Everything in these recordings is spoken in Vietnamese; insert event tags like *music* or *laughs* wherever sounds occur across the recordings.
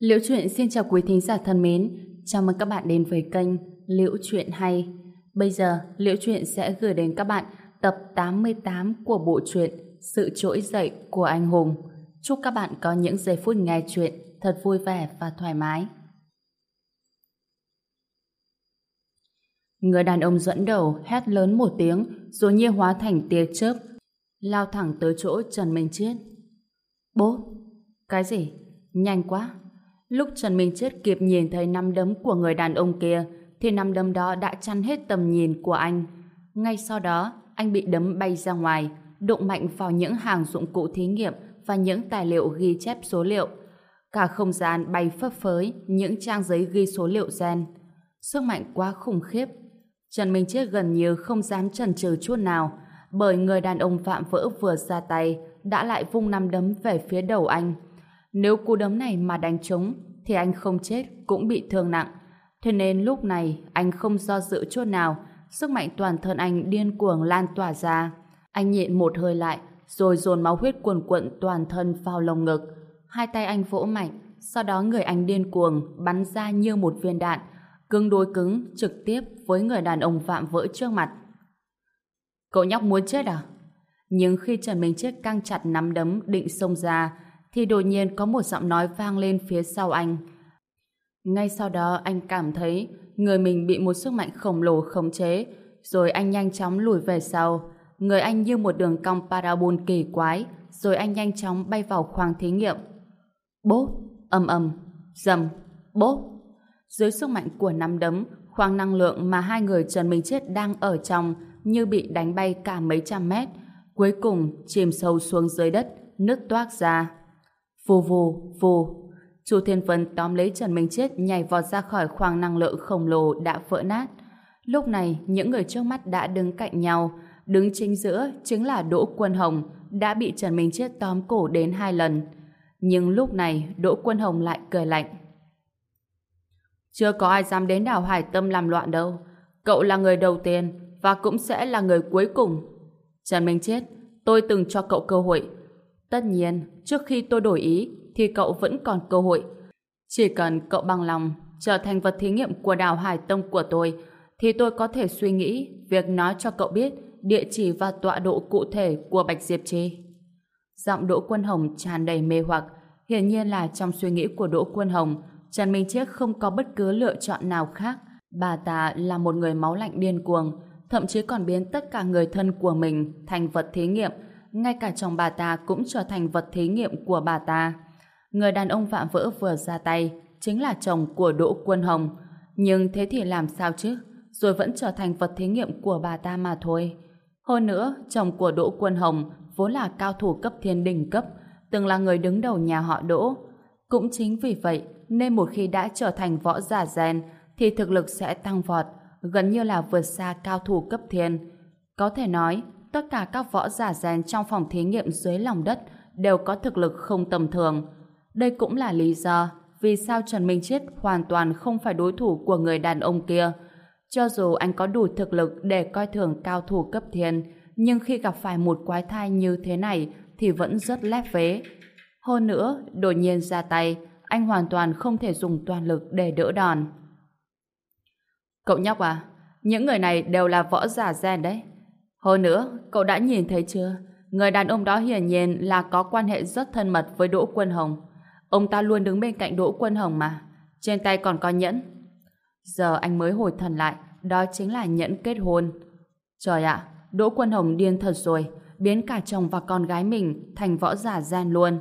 Liễu Chuyện xin chào quý thính giả thân mến, chào mừng các bạn đến với kênh Liễu Chuyện Hay. Bây giờ, Liễu Chuyện sẽ gửi đến các bạn tập 88 của bộ truyện Sự Trỗi Dậy của Anh Hùng. Chúc các bạn có những giây phút nghe chuyện thật vui vẻ và thoải mái. Người đàn ông dẫn đầu hét lớn một tiếng rồi như hóa thành tia chớp lao thẳng tới chỗ Trần Minh Chiết. Bố! Cái gì? Nhanh quá! Lúc Trần Minh Chết kịp nhìn thấy năm đấm của người đàn ông kia thì năm đấm đó đã chăn hết tầm nhìn của anh. Ngay sau đó, anh bị đấm bay ra ngoài, đụng mạnh vào những hàng dụng cụ thí nghiệm và những tài liệu ghi chép số liệu. Cả không gian bay phấp phới những trang giấy ghi số liệu gen. Sức mạnh quá khủng khiếp. Trần Minh Chết gần như không dám chần chừ chút nào bởi người đàn ông phạm vỡ vừa ra tay đã lại vung năm đấm về phía đầu anh. Nếu cú đấm này mà đánh trúng, thì anh không chết, cũng bị thương nặng. Thế nên lúc này, anh không do dự chút nào sức mạnh toàn thân anh điên cuồng lan tỏa ra. Anh nhịn một hơi lại, rồi dồn máu huyết cuồn cuộn toàn thân vào lồng ngực. Hai tay anh vỗ mạnh, sau đó người anh điên cuồng bắn ra như một viên đạn, cứng đối cứng, trực tiếp với người đàn ông phạm vỡ trước mặt. Cậu nhóc muốn chết à? Nhưng khi Trần Minh Chết căng chặt nắm đấm định xông ra thì đột nhiên có một giọng nói vang lên phía sau anh. Ngay sau đó anh cảm thấy người mình bị một sức mạnh khổng lồ khống chế, rồi anh nhanh chóng lùi về sau. Người anh như một đường cong parabol kỳ quái, rồi anh nhanh chóng bay vào khoang thí nghiệm. Bốp, ầm ầm, dầm, bốp. Dưới sức mạnh của nắm đấm, khoang năng lượng mà hai người Trần Minh Chết đang ở trong như bị đánh bay cả mấy trăm mét, cuối cùng chìm sâu xuống dưới đất, nứt toác ra. Vù vù, vù. Chu Thiên Vân tóm lấy Trần Minh Chết nhảy vọt ra khỏi khoang năng lượng khổng lồ đã vỡ nát. Lúc này, những người trước mắt đã đứng cạnh nhau. Đứng chính giữa chính là Đỗ Quân Hồng đã bị Trần Minh Chết tóm cổ đến hai lần. Nhưng lúc này, Đỗ Quân Hồng lại cười lạnh. Chưa có ai dám đến đảo Hải Tâm làm loạn đâu. Cậu là người đầu tiên và cũng sẽ là người cuối cùng. Trần Minh Chết, tôi từng cho cậu cơ hội Tất nhiên, trước khi tôi đổi ý thì cậu vẫn còn cơ hội. Chỉ cần cậu bằng lòng trở thành vật thí nghiệm của đảo Hải Tông của tôi thì tôi có thể suy nghĩ việc nói cho cậu biết địa chỉ và tọa độ cụ thể của Bạch Diệp Trì. Giọng Đỗ Quân Hồng tràn đầy mê hoặc hiển nhiên là trong suy nghĩ của Đỗ Quân Hồng Trần Minh Chiết không có bất cứ lựa chọn nào khác. Bà ta là một người máu lạnh điên cuồng thậm chí còn biến tất cả người thân của mình thành vật thí nghiệm ngay cả chồng bà ta cũng trở thành vật thí nghiệm của bà ta. Người đàn ông vạm vỡ vừa ra tay chính là chồng của Đỗ Quân Hồng. Nhưng thế thì làm sao chứ? Rồi vẫn trở thành vật thí nghiệm của bà ta mà thôi. Hơn nữa, chồng của Đỗ Quân Hồng vốn là cao thủ cấp thiên đỉnh cấp, từng là người đứng đầu nhà họ Đỗ. Cũng chính vì vậy, nên một khi đã trở thành võ giả gen, thì thực lực sẽ tăng vọt, gần như là vượt xa cao thủ cấp thiên. Có thể nói, tất cả các võ giả rèn trong phòng thí nghiệm dưới lòng đất đều có thực lực không tầm thường. Đây cũng là lý do vì sao Trần Minh Chết hoàn toàn không phải đối thủ của người đàn ông kia. Cho dù anh có đủ thực lực để coi thường cao thủ cấp thiên, nhưng khi gặp phải một quái thai như thế này thì vẫn rất lép vế. Hơn nữa, đột nhiên ra tay, anh hoàn toàn không thể dùng toàn lực để đỡ đòn. Cậu nhóc à, những người này đều là võ giả gen đấy. Hơn nữa, cậu đã nhìn thấy chưa? Người đàn ông đó hiển nhiên là có quan hệ rất thân mật với Đỗ Quân Hồng. Ông ta luôn đứng bên cạnh Đỗ Quân Hồng mà. Trên tay còn có nhẫn. Giờ anh mới hồi thần lại, đó chính là nhẫn kết hôn. Trời ạ, Đỗ Quân Hồng điên thật rồi, biến cả chồng và con gái mình thành võ giả gian luôn.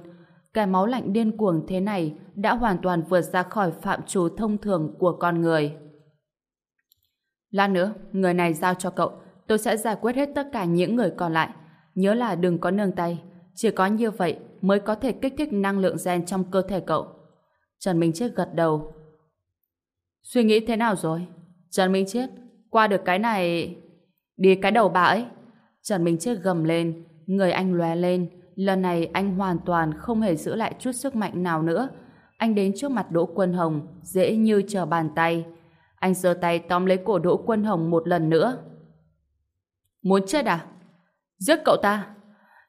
Cái máu lạnh điên cuồng thế này đã hoàn toàn vượt ra khỏi phạm trù thông thường của con người. Lát nữa, người này giao cho cậu, tôi sẽ giải quyết hết tất cả những người còn lại. Nhớ là đừng có nương tay. Chỉ có như vậy mới có thể kích thích năng lượng gen trong cơ thể cậu. Trần Minh Chết gật đầu. Suy nghĩ thế nào rồi? Trần Minh Chết, qua được cái này... Đi cái đầu bà ấy. Trần Minh Chết gầm lên, người anh lóe lên. Lần này anh hoàn toàn không hề giữ lại chút sức mạnh nào nữa. Anh đến trước mặt Đỗ Quân Hồng, dễ như trở bàn tay. Anh giơ tay tóm lấy cổ Đỗ Quân Hồng một lần nữa. Muốn chết à? Giết cậu ta!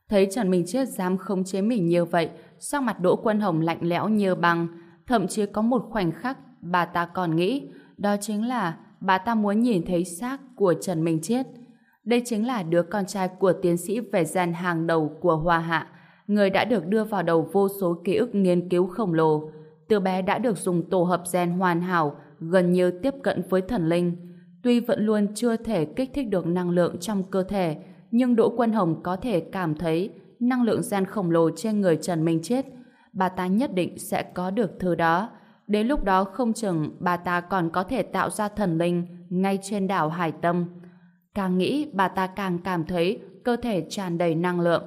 Thấy Trần Minh Chết dám không chế mình như vậy, sắc mặt Đỗ Quân Hồng lạnh lẽo như băng, Thậm chí có một khoảnh khắc bà ta còn nghĩ đó chính là bà ta muốn nhìn thấy xác của Trần Minh Chết. Đây chính là đứa con trai của tiến sĩ về gian hàng đầu của Hoa Hạ, người đã được đưa vào đầu vô số ký ức nghiên cứu khổng lồ. Từ bé đã được dùng tổ hợp gen hoàn hảo, gần như tiếp cận với thần linh. Tuy vẫn luôn chưa thể kích thích được năng lượng trong cơ thể, nhưng Đỗ Quân Hồng có thể cảm thấy năng lượng gen khổng lồ trên người Trần Minh Chết. Bà ta nhất định sẽ có được thứ đó. Đến lúc đó không chừng bà ta còn có thể tạo ra thần linh ngay trên đảo Hải Tâm. Càng nghĩ bà ta càng cảm thấy cơ thể tràn đầy năng lượng.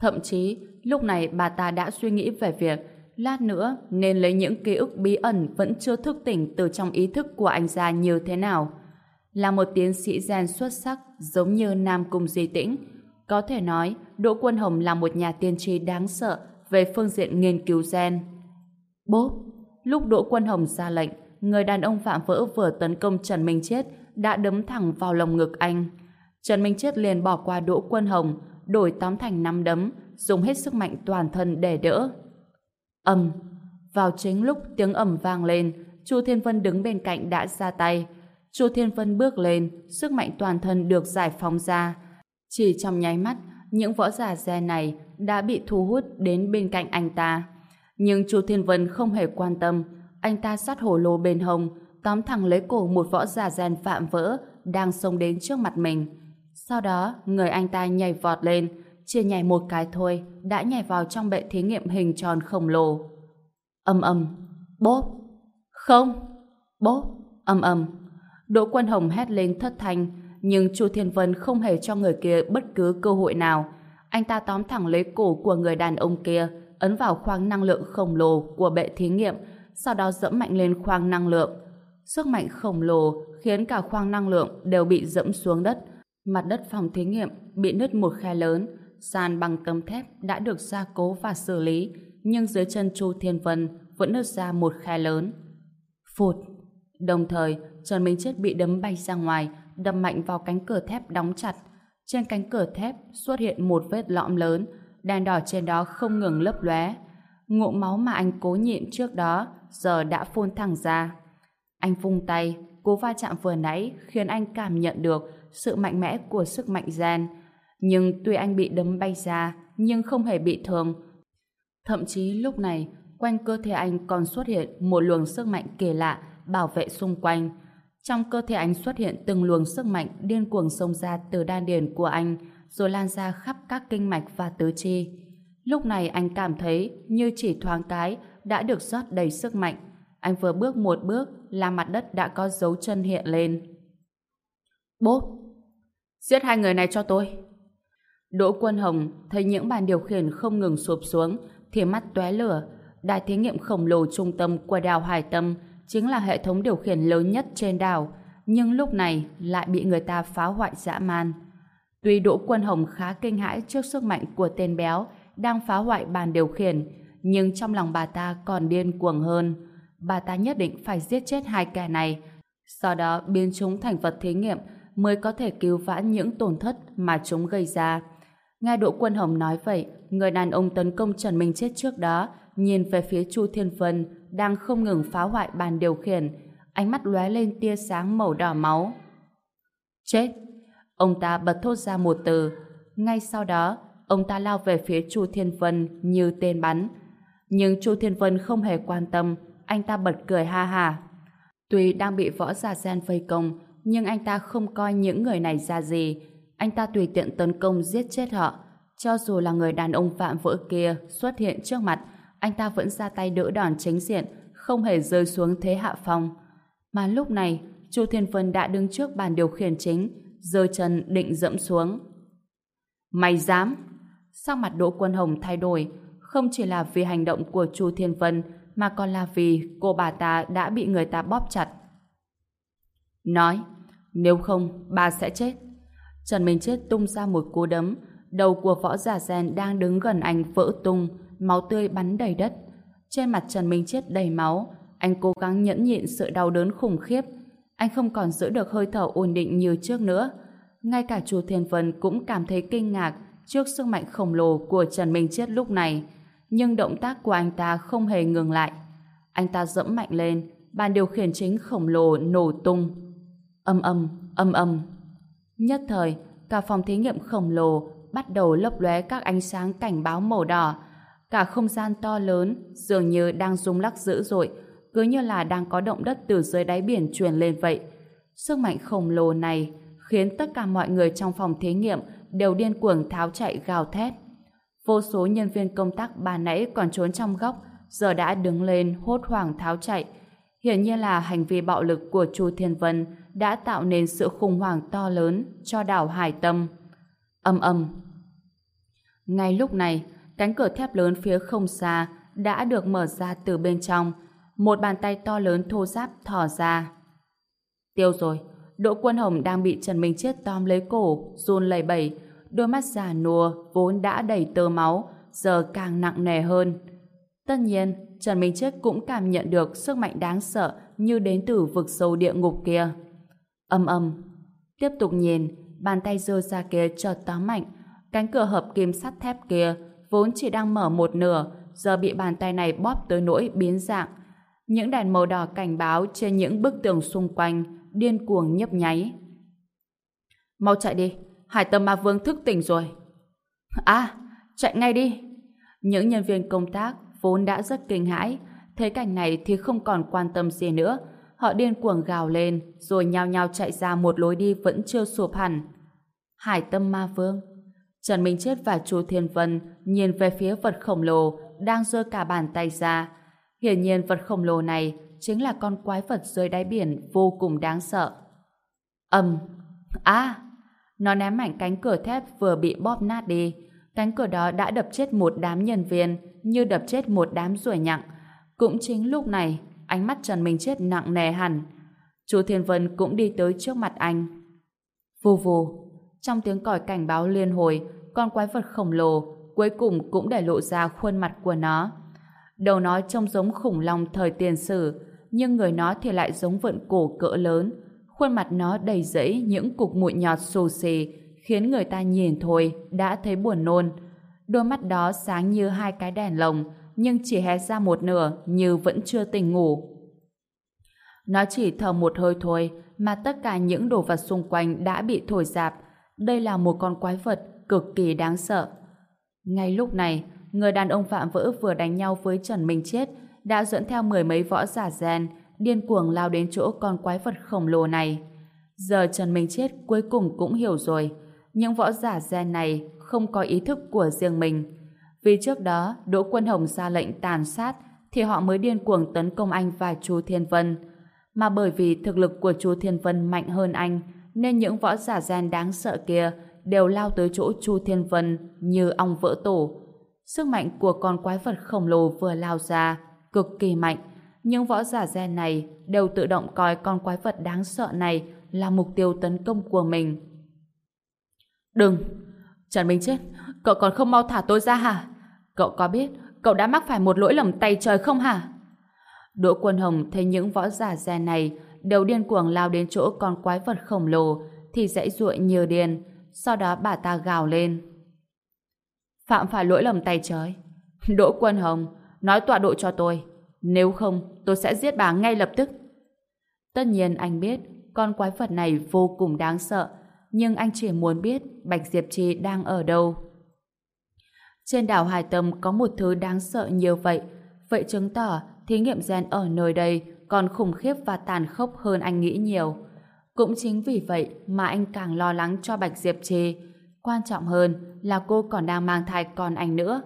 Thậm chí lúc này bà ta đã suy nghĩ về việc lát nữa nên lấy những ký ức bí ẩn vẫn chưa thức tỉnh từ trong ý thức của anh ra như thế nào. Là một tiến sĩ gen xuất sắc giống như Nam Cung Di Tĩnh, có thể nói Đỗ Quân Hồng là một nhà tiên tri đáng sợ về phương diện nghiên cứu gen. Bốp! Lúc Đỗ Quân Hồng ra lệnh, người đàn ông phạm vỡ vừa tấn công Trần Minh Chết đã đấm thẳng vào lồng ngực anh. Trần Minh Chết liền bỏ qua Đỗ Quân Hồng, đổi tóm thành năm đấm, dùng hết sức mạnh toàn thân để đỡ. Ầm! Vào chính lúc tiếng ầm vang lên, Chu Thiên Vân đứng bên cạnh đã ra tay. Chu Thiên Vân bước lên, sức mạnh toàn thân được giải phóng ra. Chỉ trong nháy mắt, những võ giả xe này đã bị thu hút đến bên cạnh anh ta. Nhưng Chu Thiên Vân không hề quan tâm, anh ta sát hổ lô bên hông, tóm thẳng lấy cổ một võ giả gen phạm vỡ đang xông đến trước mặt mình. Sau đó, người anh ta nhảy vọt lên, chỉ nhảy một cái thôi, đã nhảy vào trong bệ thí nghiệm hình tròn khổng lồ. Âm âm, bốp, không, bốp, âm âm. Đỗ Quân Hồng hét lên thất thanh, nhưng Chu Thiên Vân không hề cho người kia bất cứ cơ hội nào. Anh ta tóm thẳng lấy cổ của người đàn ông kia, ấn vào khoang năng lượng khổng lồ của bệ thí nghiệm, sau đó dẫm mạnh lên khoang năng lượng. Sức mạnh khổng lồ khiến cả khoang năng lượng đều bị dẫm xuống đất. Mặt đất phòng thí nghiệm bị nứt một khe lớn, sàn bằng tấm thép đã được gia cố và xử lý, nhưng dưới chân Chu Thiên Vân vẫn nứt ra một khe lớn. Phụt! Đồng thời, Trần Minh Chết bị đấm bay ra ngoài, đâm mạnh vào cánh cửa thép đóng chặt. Trên cánh cửa thép xuất hiện một vết lõm lớn, đèn đỏ trên đó không ngừng lấp lóe. Ngụm máu mà anh cố nhịn trước đó giờ đã phun thẳng ra. Anh vung tay, cố va chạm vừa nãy khiến anh cảm nhận được sự mạnh mẽ của sức mạnh gen. Nhưng tuy anh bị đấm bay ra, nhưng không hề bị thương. Thậm chí lúc này, quanh cơ thể anh còn xuất hiện một luồng sức mạnh kỳ lạ bảo vệ xung quanh. Trong cơ thể anh xuất hiện từng luồng sức mạnh điên cuồng xông ra từ đan điền của anh, rồi lan ra khắp các kinh mạch và tứ chi. Lúc này anh cảm thấy như chỉ thoáng cái đã được rót đầy sức mạnh. Anh vừa bước một bước là mặt đất đã có dấu chân hiện lên. Bốp! Giết hai người này cho tôi! Đỗ Quân Hồng thấy những bàn điều khiển không ngừng sụp xuống thì mắt tóe lửa. Đài thí nghiệm khổng lồ trung tâm của đào Hải Tâm chính là hệ thống điều khiển lớn nhất trên đảo nhưng lúc này lại bị người ta phá hoại dã man. Tuy Đỗ Quân Hồng khá kinh hãi trước sức mạnh của tên béo đang phá hoại bàn điều khiển, nhưng trong lòng bà ta còn điên cuồng hơn. Bà ta nhất định phải giết chết hai kẻ này, sau đó biến chúng thành vật thí nghiệm mới có thể cứu vãn những tổn thất mà chúng gây ra. Nghe Đỗ Quân Hồng nói vậy, người đàn ông tấn công Trần Minh chết trước đó nhìn về phía Chu Thiên Vân đang không ngừng phá hoại bàn điều khiển, ánh mắt lóe lên tia sáng màu đỏ máu. Chết! Ông ta bật thốt ra một từ. Ngay sau đó, ông ta lao về phía Chu Thiên Vân như tên bắn. Nhưng Chu Thiên Vân không hề quan tâm, anh ta bật cười ha ha. Tuy đang bị võ giả gen vây công, nhưng anh ta không coi những người này ra gì. Anh ta tùy tiện tấn công giết chết họ. Cho dù là người đàn ông phạm vỡ kia xuất hiện trước mặt, anh ta vẫn ra tay đỡ đòn chính diện, không hề rơi xuống thế hạ phong. Mà lúc này, Chu Thiên Vân đã đứng trước bàn điều khiển chính, giơ chân định dẫm xuống. Mày dám? Sắc mặt Đỗ Quân Hồng thay đổi, không chỉ là vì hành động của Chu Thiên Vân, mà còn là vì cô bà ta đã bị người ta bóp chặt. Nói, nếu không, bà sẽ chết. Trần Minh Chết tung ra một cú đấm, đầu của võ giả gen đang đứng gần anh vỡ tung, máu tươi bắn đầy đất. Trên mặt Trần Minh Chết đầy máu, anh cố gắng nhẫn nhịn sự đau đớn khủng khiếp. Anh không còn giữ được hơi thở ổn định như trước nữa. Ngay cả chùa Thiên Vân cũng cảm thấy kinh ngạc trước sức mạnh khổng lồ của Trần Minh Chết lúc này. Nhưng động tác của anh ta không hề ngừng lại. Anh ta dẫm mạnh lên, bàn điều khiển chính khổng lồ nổ tung. Âm âm, âm âm. Nhất thời, cả phòng thí nghiệm khổng lồ bắt đầu lấp lóe các ánh sáng cảnh báo màu đỏ. Cả không gian to lớn dường như đang rung lắc dữ dội, cứ như là đang có động đất từ dưới đáy biển truyền lên vậy. Sức mạnh khổng lồ này khiến tất cả mọi người trong phòng thí nghiệm đều điên cuồng tháo chạy gào thét. Vô số nhân viên công tác bà nãy còn trốn trong góc, giờ đã đứng lên hốt hoảng tháo chạy. Hiển nhiên là hành vi bạo lực của Chu Thiên Vân đã tạo nên sự khủng hoảng to lớn cho đảo Hải Tâm. Âm âm. Ngay lúc này, cánh cửa thép lớn phía không xa đã được mở ra từ bên trong. Một bàn tay to lớn thô ráp thò ra. Tiêu rồi, Đỗ Quân Hồng đang bị Trần Minh Chết tóm lấy cổ, run lẩy bẩy, đôi mắt già nua vốn đã đầy tơ máu, giờ càng nặng nề hơn. Tất nhiên, Trần Minh Chết cũng cảm nhận được sức mạnh đáng sợ như đến từ vực sâu địa ngục kia. Âm âm. Tiếp tục nhìn, bàn tay dơ ra kia chợt tóm mạnh. Cánh cửa hợp kim sắt thép kia vốn chỉ đang mở một nửa, giờ bị bàn tay này bóp tới nỗi biến dạng. Những đèn màu đỏ cảnh báo trên những bức tường xung quanh điên cuồng nhấp nháy. Mau chạy đi, Hải Tâm Ma Vương thức tỉnh rồi. À, chạy ngay đi. Những nhân viên công tác vốn đã rất kinh hãi, thấy cảnh này thì không còn quan tâm gì nữa. Họ điên cuồng gào lên, rồi nhao nhao chạy ra một lối đi vẫn chưa sụp hẳn. Hải Tâm Ma Vương Trần Minh Chết và Chu Thiên Vân nhìn về phía vật khổng lồ đang giơ cả bàn tay ra. Hiển nhiên vật khổng lồ này chính là con quái vật dưới đáy biển vô cùng đáng sợ. ầm À! Nó ném mảnh cánh cửa thép vừa bị bóp nát đi. Cánh cửa đó đã đập chết một đám nhân viên như đập chết một đám ruồi nhặng. Cũng chính lúc này, ánh mắt Trần Minh Chết nặng nề hẳn. Chú Thiên Vân cũng đi tới trước mặt anh. Vù vù, trong tiếng còi cảnh báo liên hồi, con quái vật khổng lồ cuối cùng cũng để lộ ra khuôn mặt của nó. Đầu nó trông giống khủng long thời tiền sử, nhưng người nó thì lại giống vượn cổ cỡ lớn. Khuôn mặt nó đầy rẫy những cục mụn nhọt xù xì, khiến người ta nhìn thôi đã thấy buồn nôn. Đôi mắt đó sáng như hai cái đèn lồng, nhưng chỉ hé ra một nửa như vẫn chưa tỉnh ngủ. Nó chỉ thở một hơi thôi mà tất cả những đồ vật xung quanh đã bị thổi dạp. Đây là một con quái vật cực kỳ đáng sợ. Ngay lúc này, người đàn ông phạm vỡ vừa đánh nhau với Trần Minh Chết đã dẫn theo mười mấy võ giả gen điên cuồng lao đến chỗ con quái vật khổng lồ này. Giờ Trần Minh Chết cuối cùng cũng hiểu rồi những võ giả gen này không có ý thức của riêng mình. Vì trước đó Đỗ Quân Hồng ra lệnh tàn sát thì họ mới điên cuồng tấn công anh và chú Thiên Vân. Mà bởi vì thực lực của chú Thiên Vân mạnh hơn anh nên những võ giả gen đáng sợ kia đều lao tới chỗ Chu Thiên Vân như ong vỡ tổ. Sức mạnh của con quái vật khổng lồ vừa lao ra, cực kỳ mạnh. Những võ giả gen này đều tự động coi con quái vật đáng sợ này là mục tiêu tấn công của mình. Đừng! Trần Minh Chết, cậu còn không mau thả tôi ra hả? Cậu có biết cậu đã mắc phải một lỗi lầm tay trời không hả? Đỗ Quân Hồng thấy những võ giả gen này đều điên cuồng lao đến chỗ con quái vật khổng lồ thì dãy ruội như điên, sau đó bà ta gào lên. Phạm phải lỗi lầm tay trời. *laughs* Đỗ Quân Hồng, nói tọa độ cho tôi. Nếu không, tôi sẽ giết bà ngay lập tức. Tất nhiên anh biết con quái vật này vô cùng đáng sợ, nhưng anh chỉ muốn biết Bạch Diệp Trì đang ở đâu. Trên đảo Hải Tâm có một thứ đáng sợ nhiều vậy, vậy chứng tỏ thí nghiệm gen ở nơi đây còn khủng khiếp và tàn khốc hơn anh nghĩ nhiều. Cũng chính vì vậy mà anh càng lo lắng cho Bạch Diệp Trì. Quan trọng hơn là cô còn đang mang thai con anh nữa.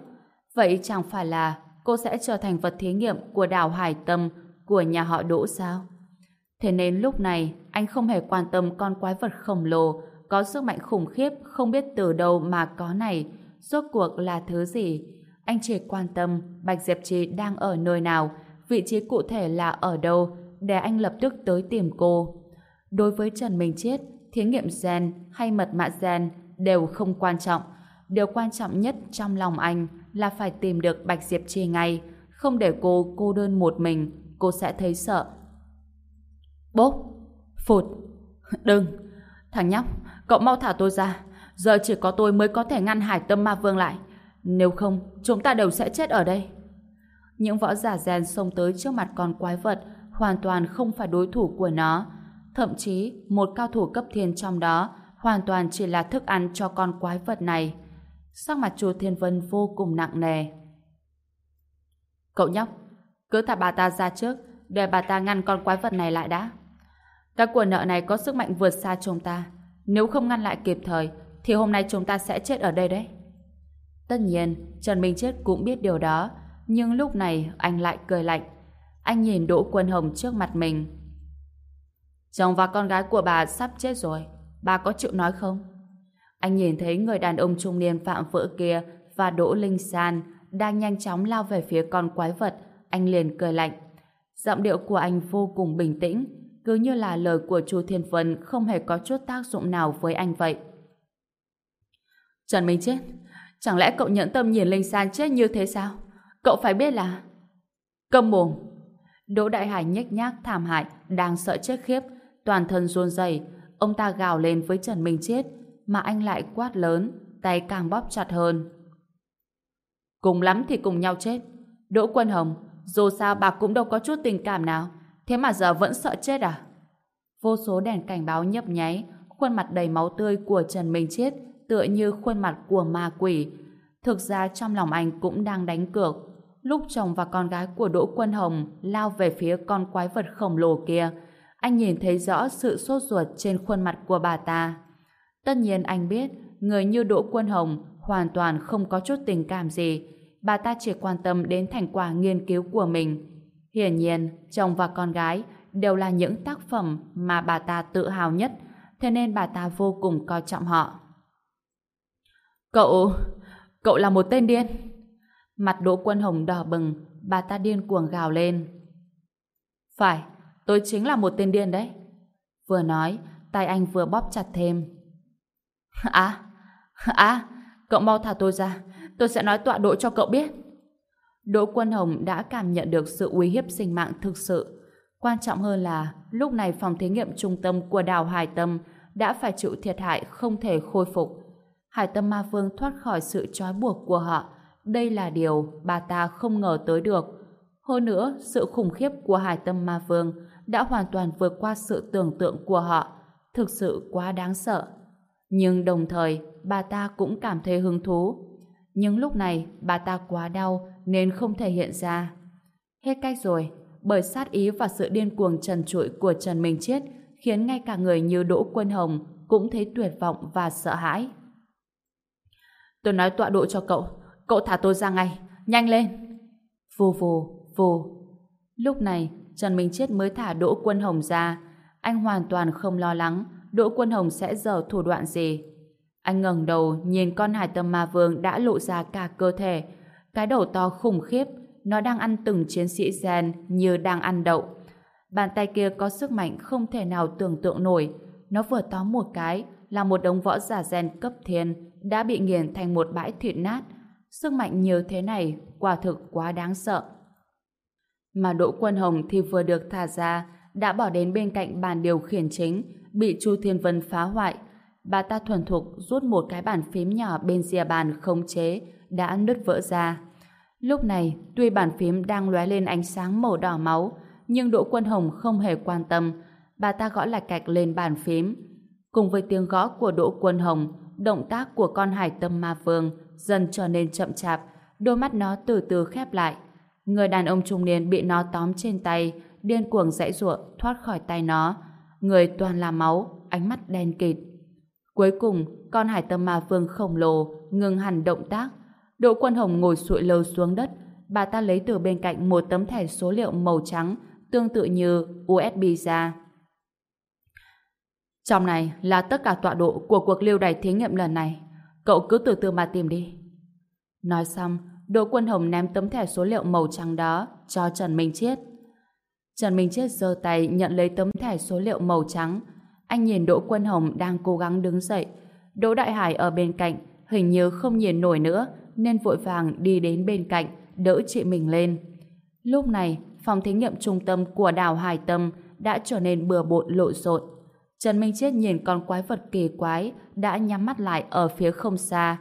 Vậy chẳng phải là cô sẽ trở thành vật thí nghiệm của đảo Hải Tâm của nhà họ Đỗ sao? Thế nên lúc này anh không hề quan tâm con quái vật khổng lồ có sức mạnh khủng khiếp không biết từ đâu mà có này rốt cuộc là thứ gì. Anh chỉ quan tâm Bạch Diệp Trì đang ở nơi nào, vị trí cụ thể là ở đâu để anh lập tức tới tìm cô. Đối với Trần Minh Chết, thí nghiệm gen hay mật mã gen đều không quan trọng. Điều quan trọng nhất trong lòng anh là phải tìm được Bạch Diệp Trì ngay, không để cô cô đơn một mình, cô sẽ thấy sợ. Bốp! Phụt! *laughs* Đừng! Thằng nhóc, cậu mau thả tôi ra. Giờ chỉ có tôi mới có thể ngăn hải tâm ma vương lại. Nếu không, chúng ta đều sẽ chết ở đây. Những võ giả rèn xông tới trước mặt con quái vật hoàn toàn không phải đối thủ của nó. Thậm chí, một cao thủ cấp thiên trong đó hoàn toàn chỉ là thức ăn cho con quái vật này. Sắc mặt chùa Thiên Vân vô cùng nặng nề. Cậu nhóc, cứ thả bà ta ra trước, để bà ta ngăn con quái vật này lại đã. Các quần nợ này có sức mạnh vượt xa chúng ta. Nếu không ngăn lại kịp thời, thì hôm nay chúng ta sẽ chết ở đây đấy. Tất nhiên, Trần Minh Chết cũng biết điều đó, nhưng lúc này anh lại cười lạnh. Anh nhìn Đỗ Quân Hồng trước mặt mình. Chồng và con gái của bà sắp chết rồi. Bà có chịu nói không? Anh nhìn thấy người đàn ông trung niên phạm vỡ kia và Đỗ Linh San đang nhanh chóng lao về phía con quái vật. Anh liền cười lạnh. Giọng điệu của anh vô cùng bình tĩnh, cứ như là lời của chu Thiên Vân không hề có chút tác dụng nào với anh vậy. Trần Minh Chết, chẳng lẽ cậu nhẫn tâm nhìn Linh San chết như thế sao? Cậu phải biết là... Câm mồm! Đỗ Đại Hải nhếch nhác thảm hại, đang sợ chết khiếp, toàn thân run rẩy. Ông ta gào lên với Trần Minh Chết, mà anh lại quát lớn, tay càng bóp chặt hơn. Cùng lắm thì cùng nhau chết. Đỗ Quân Hồng, dù sao bà cũng đâu có chút tình cảm nào, thế mà giờ vẫn sợ chết à? Vô số đèn cảnh báo nhấp nháy, khuôn mặt đầy máu tươi của Trần Minh Chết tựa như khuôn mặt của ma quỷ. Thực ra trong lòng anh cũng đang đánh cược. Lúc chồng và con gái của Đỗ Quân Hồng lao về phía con quái vật khổng lồ kia, anh nhìn thấy rõ sự sốt ruột trên khuôn mặt của bà ta. Tất nhiên anh biết, người như Đỗ Quân Hồng hoàn toàn không có chút tình cảm gì. Bà ta chỉ quan tâm đến thành quả nghiên cứu của mình. Hiển nhiên, chồng và con gái đều là những tác phẩm mà bà ta tự hào nhất, thế nên bà ta vô cùng coi trọng họ. Cậu... cậu là một tên điên. Mặt Đỗ Quân Hồng đỏ bừng, bà ta điên cuồng gào lên. Phải, tôi chính là một tên điên đấy. Vừa nói, tay anh vừa bóp chặt thêm. À, à, cậu mau thả tôi ra, tôi sẽ nói tọa độ cho cậu biết. Đỗ Quân Hồng đã cảm nhận được sự uy hiếp sinh mạng thực sự. Quan trọng hơn là lúc này phòng thí nghiệm trung tâm của đảo Hải Tâm đã phải chịu thiệt hại không thể khôi phục. Hải Tâm Ma Vương thoát khỏi sự trói buộc của họ. Đây là điều bà ta không ngờ tới được. Hơn nữa, sự khủng khiếp của Hải Tâm Ma Vương đã hoàn toàn vượt qua sự tưởng tượng của họ. Thực sự quá đáng sợ. Nhưng đồng thời, bà ta cũng cảm thấy hứng thú. Nhưng lúc này, bà ta quá đau nên không thể hiện ra. Hết cách rồi, bởi sát ý và sự điên cuồng trần trụi của Trần Minh Chết khiến ngay cả người như Đỗ Quân Hồng cũng thấy tuyệt vọng và sợ hãi. Tôi nói tọa độ cho cậu, cậu thả tôi ra ngay, nhanh lên. Vù vù, vù. Lúc này, Trần Minh Chết mới thả Đỗ Quân Hồng ra. Anh hoàn toàn không lo lắng Đỗ Quân Hồng sẽ dở thủ đoạn gì. Anh ngẩng đầu nhìn con hải tâm ma vương đã lộ ra cả cơ thể. Cái đầu to khủng khiếp, nó đang ăn từng chiến sĩ gen như đang ăn đậu. Bàn tay kia có sức mạnh không thể nào tưởng tượng nổi. Nó vừa tóm một cái là một đống võ giả gen cấp thiên đã bị nghiền thành một bãi thịt nát. Sức mạnh như thế này quả thực quá đáng sợ. Mà Đỗ Quân Hồng thì vừa được thả ra đã bỏ đến bên cạnh bàn điều khiển chính bị Chu Thiên Vân phá hoại. Bà ta thuần thục rút một cái bàn phím nhỏ bên rìa bàn khống chế đã nứt vỡ ra. Lúc này, tuy bàn phím đang lóe lên ánh sáng màu đỏ máu, nhưng Đỗ Quân Hồng không hề quan tâm. Bà ta gõ lạch cạch lên bàn phím. Cùng với tiếng gõ của Đỗ Quân Hồng, động tác của con hải tâm ma vương dần trở nên chậm chạp, đôi mắt nó từ từ khép lại. Người đàn ông trung niên bị nó tóm trên tay, điên cuồng dãy ruộng thoát khỏi tay nó. Người toàn là máu, ánh mắt đen kịt. Cuối cùng, con hải tâm ma vương khổng lồ ngừng hẳn động tác. Đỗ Quân Hồng ngồi sụi lầu xuống đất. Bà ta lấy từ bên cạnh một tấm thẻ số liệu màu trắng tương tự như USB ra. Trong này là tất cả tọa độ của cuộc lưu đày thí nghiệm lần này. Cậu cứ từ từ mà tìm đi. Nói xong, Đỗ Quân Hồng ném tấm thẻ số liệu màu trắng đó cho Trần Minh Chiết. Trần Minh Chết giơ tay nhận lấy tấm thẻ số liệu màu trắng. Anh nhìn Đỗ Quân Hồng đang cố gắng đứng dậy. Đỗ Đại Hải ở bên cạnh, hình như không nhìn nổi nữa, nên vội vàng đi đến bên cạnh, đỡ chị mình lên. Lúc này, phòng thí nghiệm trung tâm của đảo Hải Tâm đã trở nên bừa bộn lộn xộn. Trần Minh Chết nhìn con quái vật kỳ quái đã nhắm mắt lại ở phía không xa.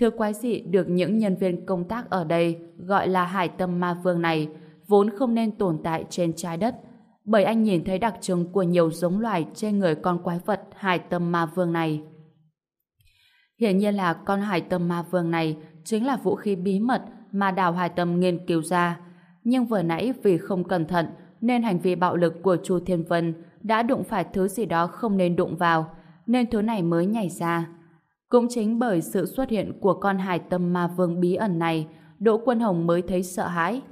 Thứ quái dị, được những nhân viên công tác ở đây gọi là hải tâm ma vương này, vốn không nên tồn tại trên trái đất bởi anh nhìn thấy đặc trưng của nhiều giống loài trên người con quái vật hải tâm ma vương này. Hiển nhiên là con hải tâm ma vương này chính là vũ khí bí mật mà đào hải tâm nghiên cứu ra. Nhưng vừa nãy vì không cẩn thận nên hành vi bạo lực của Chu Thiên Vân đã đụng phải thứ gì đó không nên đụng vào, nên thứ này mới nhảy ra. Cũng chính bởi sự xuất hiện của con hải tâm ma vương bí ẩn này Đỗ Quân Hồng mới thấy sợ hãi.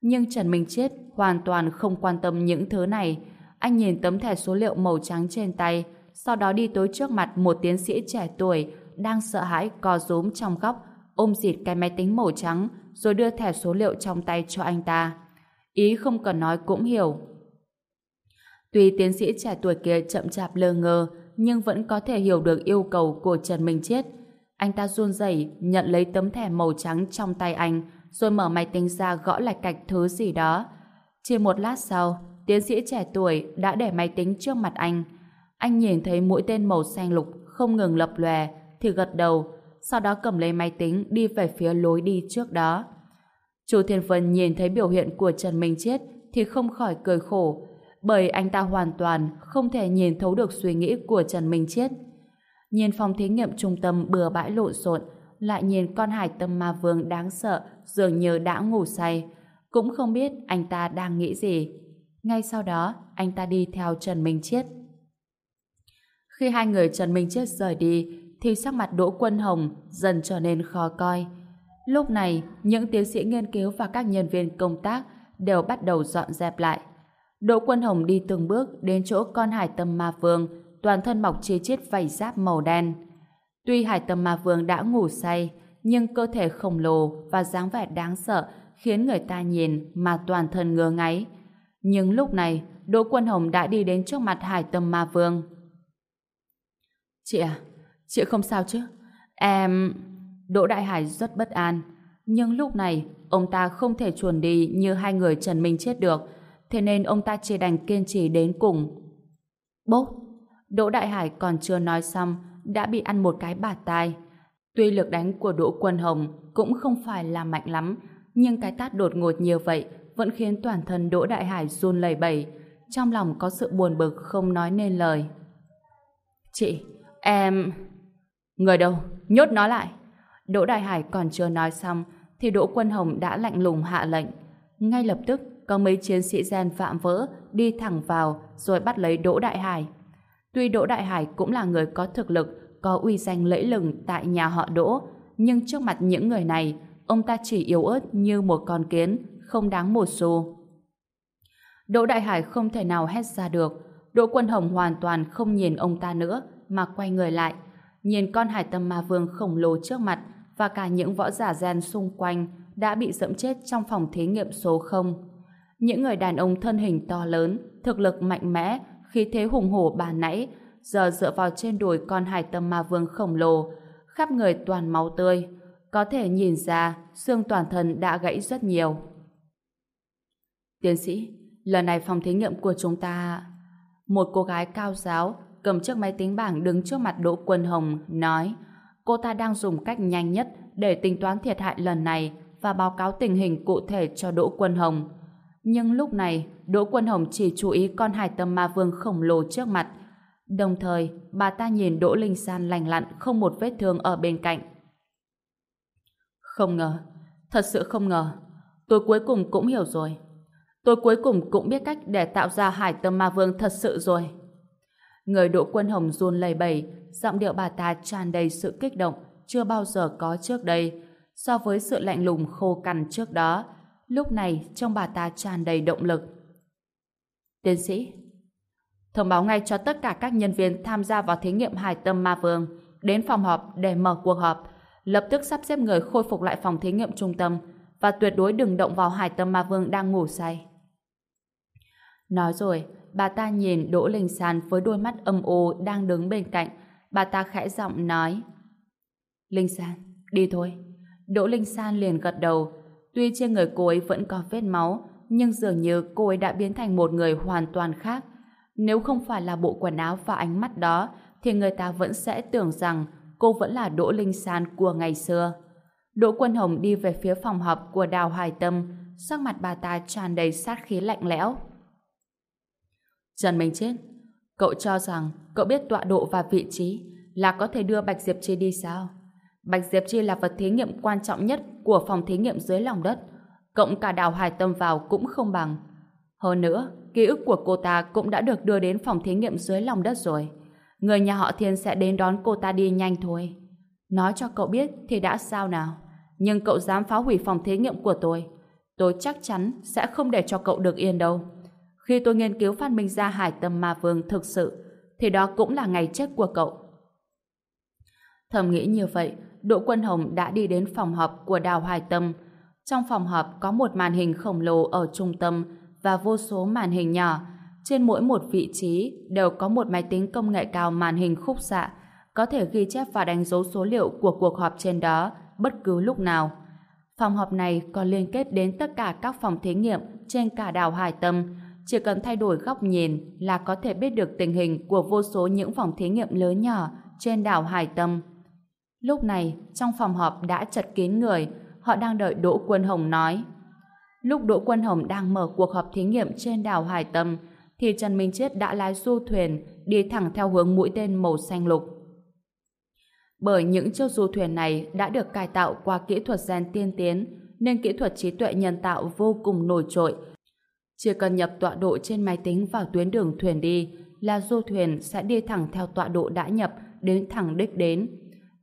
Nhưng Trần Minh Chết hoàn toàn không quan tâm những thứ này. Anh nhìn tấm thẻ số liệu màu trắng trên tay, sau đó đi tới trước mặt một tiến sĩ trẻ tuổi đang sợ hãi co rúm trong góc, ôm dịt cái máy tính màu trắng, rồi đưa thẻ số liệu trong tay cho anh ta. Ý không cần nói cũng hiểu. Tuy tiến sĩ trẻ tuổi kia chậm chạp lơ ngơ, nhưng vẫn có thể hiểu được yêu cầu của Trần Minh Chết. Anh ta run rẩy nhận lấy tấm thẻ màu trắng trong tay anh, rồi mở máy tính ra gõ lạch cạch thứ gì đó. Chỉ một lát sau, tiến sĩ trẻ tuổi đã để máy tính trước mặt anh. Anh nhìn thấy mũi tên màu xanh lục không ngừng lập lòe, thì gật đầu, sau đó cầm lấy máy tính đi về phía lối đi trước đó. Chu Thiên Vân nhìn thấy biểu hiện của Trần Minh Chết thì không khỏi cười khổ, bởi anh ta hoàn toàn không thể nhìn thấu được suy nghĩ của Trần Minh Chiết. Nhìn phòng thí nghiệm trung tâm bừa bãi lộn xộn, lại nhìn con hải tâm ma vương đáng sợ dường như đã ngủ say. Cũng không biết anh ta đang nghĩ gì. Ngay sau đó, anh ta đi theo Trần Minh Chiết. Khi hai người Trần Minh Chiết rời đi, thì sắc mặt Đỗ Quân Hồng dần trở nên khó coi. Lúc này, những tiến sĩ nghiên cứu và các nhân viên công tác đều bắt đầu dọn dẹp lại. Đỗ Quân Hồng đi từng bước đến chỗ con hải tâm ma vương, toàn thân mọc chia chít vảy giáp màu đen. Tuy hải tâm ma vương đã ngủ say, nhưng cơ thể khổng lồ và dáng vẻ đáng sợ khiến người ta nhìn mà toàn thân ngơ ngáy. Nhưng lúc này, Đỗ Quân Hồng đã đi đến trước mặt hải tâm ma vương. Chị à, chị không sao chứ? Em... Đỗ Đại Hải rất bất an. Nhưng lúc này, ông ta không thể chuồn đi như hai người Trần Minh chết được, thế nên ông ta chỉ đành kiên trì đến cùng. Bốc! Đỗ Đại Hải còn chưa nói xong, đã bị ăn một cái bạt tai. Tuy lực đánh của Đỗ Quân Hồng cũng không phải là mạnh lắm, nhưng cái tát đột ngột như vậy vẫn khiến toàn thân Đỗ Đại Hải run lẩy bẩy, trong lòng có sự buồn bực không nói nên lời. Chị, em... Người đâu? Nhốt nó lại! Đỗ Đại Hải còn chưa nói xong thì Đỗ Quân Hồng đã lạnh lùng hạ lệnh. Ngay lập tức có mấy chiến sĩ gen phạm vỡ đi thẳng vào rồi bắt lấy Đỗ Đại Hải. Tuy Đỗ Đại Hải cũng là người có thực lực, có uy danh lẫy lừng tại nhà họ Đỗ, nhưng trước mặt những người này, ông ta chỉ yếu ớt như một con kiến, không đáng một xu. Đỗ Đại Hải không thể nào hét ra được, Đỗ Quân Hồng hoàn toàn không nhìn ông ta nữa, mà quay người lại, nhìn con hải tâm ma vương khổng lồ trước mặt và cả những võ giả gen xung quanh đã bị dẫm chết trong phòng thí nghiệm số 0. Những người đàn ông thân hình to lớn, thực lực mạnh mẽ, khí thế hùng hổ bà nãy, giờ dựa vào trên đùi con hải tâm ma vương khổng lồ, khắp người toàn máu tươi. Có thể nhìn ra, xương toàn thân đã gãy rất nhiều. Tiến sĩ, lần này phòng thí nghiệm của chúng ta... Một cô gái cao giáo, cầm chiếc máy tính bảng đứng trước mặt Đỗ Quân Hồng, nói cô ta đang dùng cách nhanh nhất để tính toán thiệt hại lần này và báo cáo tình hình cụ thể cho Đỗ Quân Hồng. Nhưng lúc này, Đỗ Quân Hồng chỉ chú ý con hải tâm ma vương khổng lồ trước mặt. Đồng thời, bà ta nhìn Đỗ Linh San lành lặn không một vết thương ở bên cạnh. Không ngờ, thật sự không ngờ. Tôi cuối cùng cũng hiểu rồi. Tôi cuối cùng cũng biết cách để tạo ra hải tâm ma vương thật sự rồi. Người Đỗ Quân Hồng run lầy bẩy, giọng điệu bà ta tràn đầy sự kích động chưa bao giờ có trước đây. So với sự lạnh lùng khô cằn trước đó, lúc này trong bà ta tràn đầy động lực. Tiến sĩ, thông báo ngay cho tất cả các nhân viên tham gia vào thí nghiệm hải tâm ma vương đến phòng họp để mở cuộc họp, lập tức sắp xếp người khôi phục lại phòng thí nghiệm trung tâm và tuyệt đối đừng động vào hải tâm ma vương đang ngủ say. Nói rồi, bà ta nhìn Đỗ Linh San với đôi mắt âm u đang đứng bên cạnh. Bà ta khẽ giọng nói Linh San, đi thôi. Đỗ Linh San liền gật đầu. Tuy trên người cô ấy vẫn có vết máu, nhưng dường như cô ấy đã biến thành một người hoàn toàn khác. Nếu không phải là bộ quần áo và ánh mắt đó, thì người ta vẫn sẽ tưởng rằng cô vẫn là Đỗ Linh San của ngày xưa. Đỗ Quân Hồng đi về phía phòng họp của Đào Hải Tâm, sắc mặt bà ta tràn đầy sát khí lạnh lẽo. Trần Minh Chết, cậu cho rằng cậu biết tọa độ và vị trí là có thể đưa Bạch Diệp Chi đi sao? Bạch Diệp Chi là vật thí nghiệm quan trọng nhất của phòng thí nghiệm dưới lòng đất, cộng cả Đào Hải Tâm vào cũng không bằng. Hơn nữa, ký ức của cô ta cũng đã được đưa đến phòng thí nghiệm dưới lòng đất rồi. Người nhà họ Thiên sẽ đến đón cô ta đi nhanh thôi. Nói cho cậu biết thì đã sao nào. Nhưng cậu dám phá hủy phòng thí nghiệm của tôi. Tôi chắc chắn sẽ không để cho cậu được yên đâu. Khi tôi nghiên cứu phát minh ra hải tâm ma vương thực sự, thì đó cũng là ngày chết của cậu. Thầm nghĩ như vậy, Đỗ Quân Hồng đã đi đến phòng họp của Đào Hải Tâm. Trong phòng họp có một màn hình khổng lồ ở trung tâm và vô số màn hình nhỏ. Trên mỗi một vị trí đều có một máy tính công nghệ cao màn hình khúc xạ, có thể ghi chép và đánh dấu số liệu của cuộc họp trên đó bất cứ lúc nào. Phòng họp này còn liên kết đến tất cả các phòng thí nghiệm trên cả đảo Hải Tâm. Chỉ cần thay đổi góc nhìn là có thể biết được tình hình của vô số những phòng thí nghiệm lớn nhỏ trên đảo Hải Tâm. Lúc này, trong phòng họp đã chật kín người, họ đang đợi Đỗ Quân Hồng nói. Lúc Đỗ Quân Hồng đang mở cuộc họp thí nghiệm trên đảo Hải Tâm, thì Trần Minh Chết đã lái du thuyền đi thẳng theo hướng mũi tên màu xanh lục. Bởi những chiếc du thuyền này đã được cải tạo qua kỹ thuật gen tiên tiến, nên kỹ thuật trí tuệ nhân tạo vô cùng nổi trội. Chỉ cần nhập tọa độ trên máy tính vào tuyến đường thuyền đi, là du thuyền sẽ đi thẳng theo tọa độ đã nhập đến thẳng đích đến.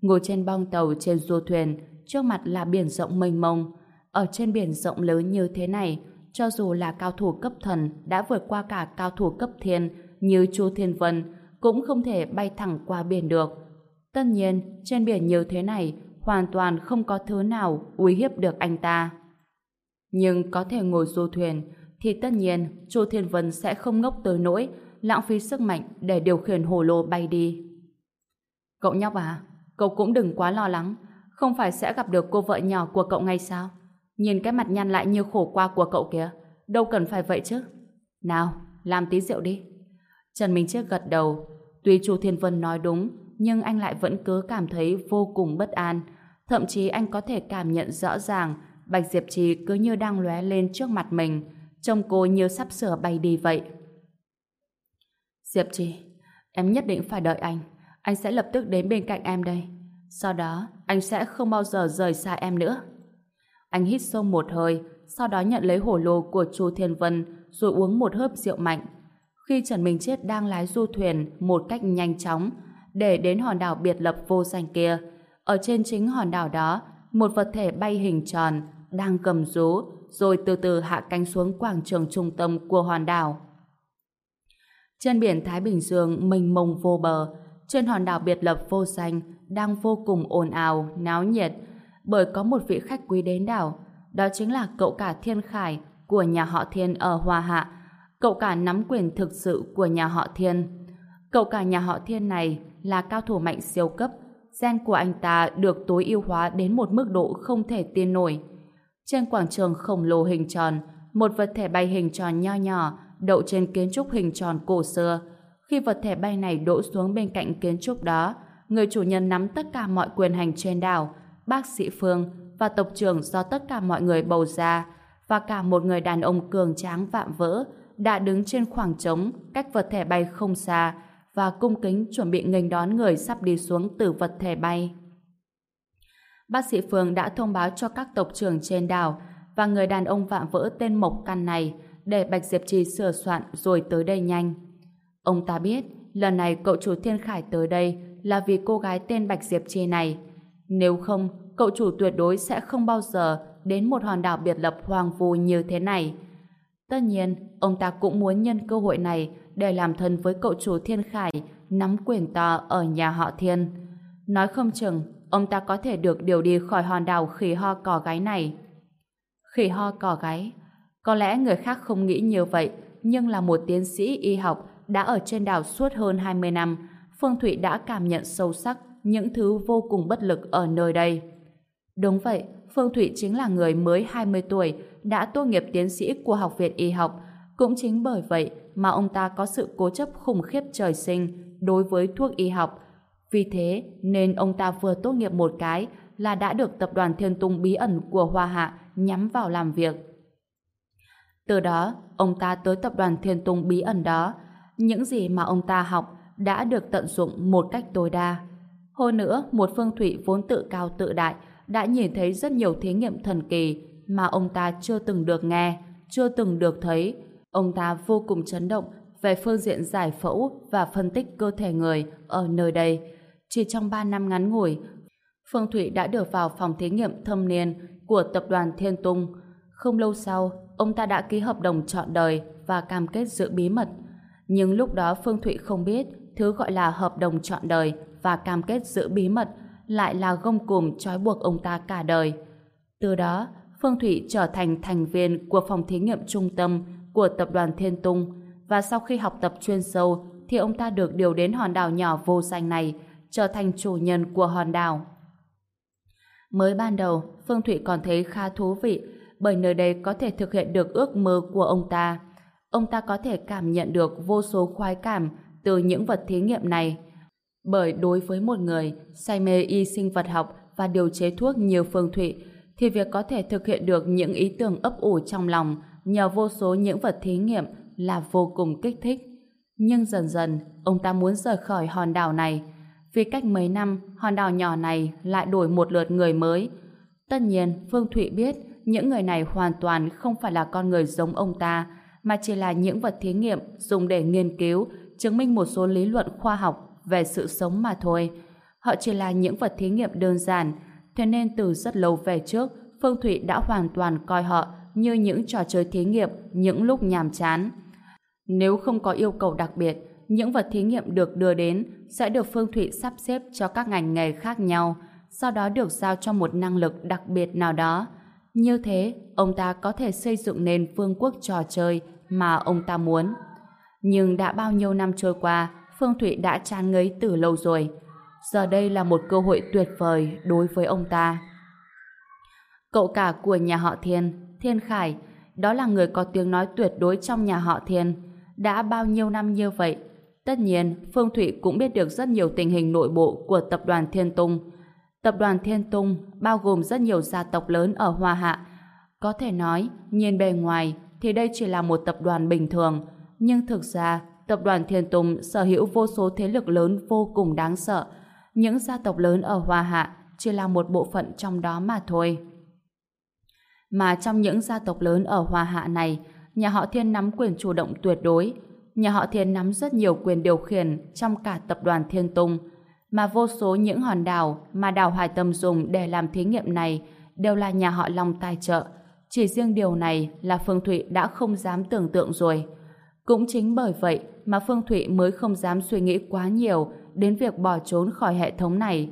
Ngồi trên bong tàu trên du thuyền, trước mặt là biển rộng mênh mông. Ở trên biển rộng lớn như thế này, cho dù là cao thủ cấp thần đã vượt qua cả cao thủ cấp thiên như Chu Thiên Vân, cũng không thể bay thẳng qua biển được. Tất nhiên, trên biển như thế này, hoàn toàn không có thứ nào uy hiếp được anh ta. Nhưng có thể ngồi du thuyền, thì tất nhiên Chu Thiên Vân sẽ không ngốc tới nỗi lãng phí sức mạnh để điều khiển hồ lô bay đi. Cậu nhóc à, cậu cũng đừng quá lo lắng, không phải sẽ gặp được cô vợ nhỏ của cậu ngay sao? Nhìn cái mặt nhăn lại như khổ qua của cậu kìa, đâu cần phải vậy chứ. Nào, làm tí rượu đi. Trần Minh Chiết gật đầu, tuy Chu Thiên Vân nói đúng, nhưng anh lại vẫn cứ cảm thấy vô cùng bất an. Thậm chí anh có thể cảm nhận rõ ràng Bạch Diệp Trì cứ như đang lóe lên trước mặt mình, trông cô như sắp sửa bay đi vậy. Diệp Trì, em nhất định phải đợi anh. Anh sẽ lập tức đến bên cạnh em đây. Sau đó, anh sẽ không bao giờ rời xa em nữa. Anh hít sâu một hơi, sau đó nhận lấy hổ lô của Chu Thiên Vân rồi uống một hớp rượu mạnh. Khi Trần Minh Chết đang lái du thuyền một cách nhanh chóng để đến hòn đảo biệt lập vô danh kia, ở trên chính hòn đảo đó, một vật thể bay hình tròn đang cầm rú rồi từ từ hạ cánh xuống quảng trường trung tâm của hòn đảo. Trên biển Thái Bình Dương mênh mông vô bờ, trên hòn đảo biệt lập vô danh đang vô cùng ồn ào, náo nhiệt, bởi có một vị khách quý đến đảo, đó chính là cậu cả Thiên Khải của nhà họ Thiên ở Hoa Hạ, cậu cả nắm quyền thực sự của nhà họ Thiên. Cậu cả nhà họ Thiên này là cao thủ mạnh siêu cấp, gen của anh ta được tối ưu hóa đến một mức độ không thể tin nổi. Trên quảng trường khổng lồ hình tròn, một vật thể bay hình tròn nho nhỏ đậu trên kiến trúc hình tròn cổ xưa. Khi vật thể bay này đổ xuống bên cạnh kiến trúc đó, người chủ nhân nắm tất cả mọi quyền hành trên đảo, bác sĩ Phương và tộc trưởng do tất cả mọi người bầu ra và cả một người đàn ông cường tráng vạm vỡ đã đứng trên khoảng trống cách vật thể bay không xa và cung kính chuẩn bị nghênh đón người sắp đi xuống từ vật thể bay. Bác sĩ Phương đã thông báo cho các tộc trưởng trên đảo và người đàn ông vạm vỡ tên Mộc Căn này để Bạch Diệp Trì sửa soạn rồi tới đây nhanh. Ông ta biết lần này cậu chủ Thiên Khải tới đây là vì cô gái tên Bạch Diệp Trì này nếu không, cậu chủ tuyệt đối sẽ không bao giờ đến một hòn đảo biệt lập hoang vu như thế này. Tất nhiên, ông ta cũng muốn nhân cơ hội này để làm thân với cậu chủ Thiên Khải nắm quyền to ở nhà họ Thiên. Nói không chừng, ông ta có thể được điều đi khỏi hòn đảo khỉ ho cỏ gáy này. Khỉ ho cỏ gáy? Có lẽ người khác không nghĩ như vậy, nhưng là một tiến sĩ y học đã ở trên đảo suốt hơn 20 năm, Phương Thụy đã cảm nhận sâu sắc những thứ vô cùng bất lực ở nơi đây. Đúng vậy, Phương Thụy chính là người mới 20 tuổi đã tốt nghiệp tiến sĩ của Học viện Y học. Cũng chính bởi vậy mà ông ta có sự cố chấp khủng khiếp trời sinh đối với thuốc y học. Vì thế nên ông ta vừa tốt nghiệp một cái là đã được tập đoàn Thiên Tung bí ẩn của Hoa Hạ nhắm vào làm việc. Từ đó, ông ta tới tập đoàn Thiên Tung bí ẩn đó. Những gì mà ông ta học đã được tận dụng một cách tối đa. Hơn nữa, một phương thủy vốn tự cao tự đại đã nhìn thấy rất nhiều thí nghiệm thần kỳ mà ông ta chưa từng được nghe, chưa từng được thấy. Ông ta vô cùng chấn động về phương diện giải phẫu và phân tích cơ thể người ở nơi đây. Chỉ trong 3 năm ngắn ngủi, Phương Thụy đã được vào phòng thí nghiệm thâm niên của tập đoàn Thiên Tung. Không lâu sau, ông ta đã ký hợp đồng chọn đời và cam kết giữ bí mật. Nhưng lúc đó Phương Thụy không biết thứ gọi là hợp đồng chọn đời và cam kết giữ bí mật lại là gông cùm trói buộc ông ta cả đời. Từ đó, Phương Thụy trở thành thành viên của phòng thí nghiệm trung tâm của tập đoàn Thiên Tung và sau khi học tập chuyên sâu thì ông ta được điều đến hòn đảo nhỏ vô danh này trở thành chủ nhân của hòn đảo. Mới ban đầu, Phương Thụy còn thấy khá thú vị bởi nơi đây có thể thực hiện được ước mơ của ông ta. Ông ta có thể cảm nhận được vô số khoái cảm từ những vật thí nghiệm này. Bởi đối với một người say mê y sinh vật học và điều chế thuốc nhiều Phương Thụy thì việc có thể thực hiện được những ý tưởng ấp ủ trong lòng nhờ vô số những vật thí nghiệm là vô cùng kích thích. Nhưng dần dần, ông ta muốn rời khỏi hòn đảo này. Vì cách mấy năm, hòn đảo nhỏ này lại đổi một lượt người mới. Tất nhiên, Phương Thụy biết những người này hoàn toàn không phải là con người giống ông ta, mà chỉ là những vật thí nghiệm dùng để nghiên cứu, chứng minh một số lý luận khoa học về sự sống mà thôi. Họ chỉ là những vật thí nghiệm đơn giản, thế nên từ rất lâu về trước, Phương Thụy đã hoàn toàn coi họ như những trò chơi thí nghiệm những lúc nhàm chán. Nếu không có yêu cầu đặc biệt, những vật thí nghiệm được đưa đến sẽ được Phương Thụy sắp xếp cho các ngành nghề khác nhau, sau đó được giao cho một năng lực đặc biệt nào đó. Như thế, ông ta có thể xây dựng nên vương quốc trò chơi mà ông ta muốn. Nhưng đã bao nhiêu năm trôi qua, Phương Thụy đã chán ngấy từ lâu rồi. Giờ đây là một cơ hội tuyệt vời đối với ông ta. Cậu cả của nhà họ Thiên, Thiên Khải, đó là người có tiếng nói tuyệt đối trong nhà họ Thiên. Đã bao nhiêu năm như vậy, tất nhiên Phương Thụy cũng biết được rất nhiều tình hình nội bộ của tập đoàn Thiên Tung. Tập đoàn Thiên Tung bao gồm rất nhiều gia tộc lớn ở Hoa Hạ. Có thể nói, nhìn bề ngoài thì đây chỉ là một tập đoàn bình thường, nhưng thực ra tập đoàn Thiên tùng sở hữu vô số thế lực lớn vô cùng đáng sợ. Những gia tộc lớn ở Hoa Hạ chỉ là một bộ phận trong đó mà thôi. Mà trong những gia tộc lớn ở Hoa Hạ này, nhà họ Thiên nắm quyền chủ động tuyệt đối. Nhà họ Thiên nắm rất nhiều quyền điều khiển trong cả tập đoàn Thiên tùng Mà vô số những hòn đảo mà đảo Hải Tâm dùng để làm thí nghiệm này đều là nhà họ Long tài trợ. Chỉ riêng điều này là Phương Thụy đã không dám tưởng tượng rồi. Cũng chính bởi vậy mà Phương Thụy mới không dám suy nghĩ quá nhiều đến việc bỏ trốn khỏi hệ thống này.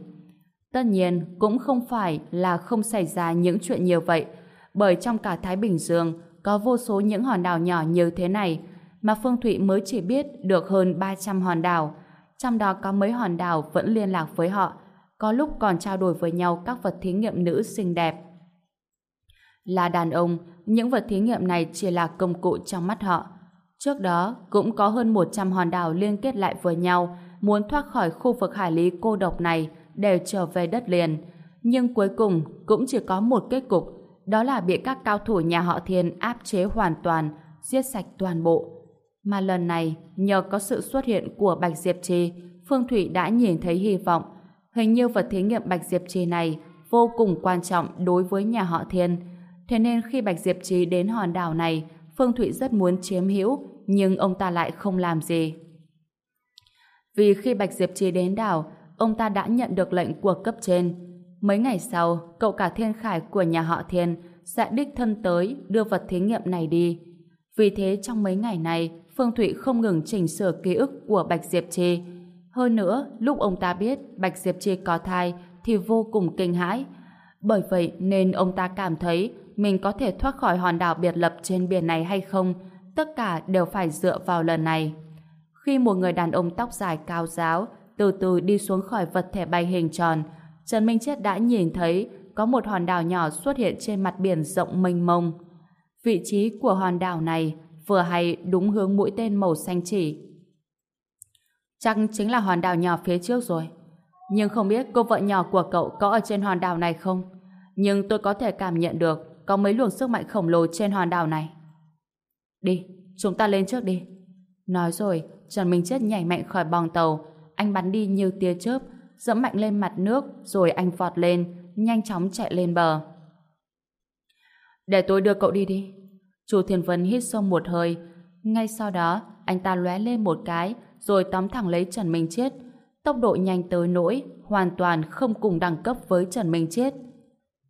Tất nhiên, cũng không phải là không xảy ra những chuyện nhiều vậy, bởi trong cả Thái Bình Dương có vô số những hòn đảo nhỏ như thế này, mà Phương Thụy mới chỉ biết được hơn 300 hòn đảo. Trong đó có mấy hòn đảo vẫn liên lạc với họ, có lúc còn trao đổi với nhau các vật thí nghiệm nữ xinh đẹp. Là đàn ông, những vật thí nghiệm này chỉ là công cụ trong mắt họ. Trước đó, cũng có hơn 100 hòn đảo liên kết lại với nhau, muốn thoát khỏi khu vực hải lý cô độc này để trở về đất liền. Nhưng cuối cùng cũng chỉ có một kết cục, đó là bị các cao thủ nhà họ Thiên áp chế hoàn toàn, giết sạch toàn bộ. Mà lần này, nhờ có sự xuất hiện của Bạch Diệp Trì, Phương Thủy đã nhìn thấy hy vọng. Hình như vật thí nghiệm Bạch Diệp Trì này vô cùng quan trọng đối với nhà họ Thiên. Thế nên khi Bạch Diệp Trì đến hòn đảo này, Phương Thụy rất muốn chiếm hữu, nhưng ông ta lại không làm gì. Vì khi Bạch Diệp Trì đến đảo, ông ta đã nhận được lệnh của cấp trên. Mấy ngày sau, cậu cả Thiên Khải của nhà họ Thiên sẽ đích thân tới đưa vật thí nghiệm này đi. Vì thế trong mấy ngày này, Phương Thụy không ngừng chỉnh sửa ký ức của Bạch Diệp Trì. Hơn nữa, lúc ông ta biết Bạch Diệp Trì có thai thì vô cùng kinh hãi. Bởi vậy nên ông ta cảm thấy mình có thể thoát khỏi hòn đảo biệt lập trên biển này hay không, tất cả đều phải dựa vào lần này. Khi một người đàn ông tóc dài cao giáo từ từ đi xuống khỏi vật thể bay hình tròn, Trần Minh Chết đã nhìn thấy có một hòn đảo nhỏ xuất hiện trên mặt biển rộng mênh mông. Vị trí của hòn đảo này vừa hay đúng hướng mũi tên màu xanh chỉ. Chắc chính là hòn đảo nhỏ phía trước rồi. Nhưng không biết cô vợ nhỏ của cậu có ở trên hòn đảo này không? Nhưng tôi có thể cảm nhận được có mấy luồng sức mạnh khổng lồ trên hòn đảo này. Đi, chúng ta lên trước đi. Nói rồi, Trần Minh Chết nhảy mạnh khỏi bong tàu. Anh bắn đi như tia chớp, dẫm mạnh lên mặt nước, rồi anh vọt lên, nhanh chóng chạy lên bờ. Để tôi đưa cậu đi đi. Chu Thiên Vân hít sâu một hơi. Ngay sau đó, anh ta lóe lên một cái, rồi tóm thẳng lấy Trần Minh Chết. Tốc độ nhanh tới nỗi, hoàn toàn không cùng đẳng cấp với Trần Minh Chết.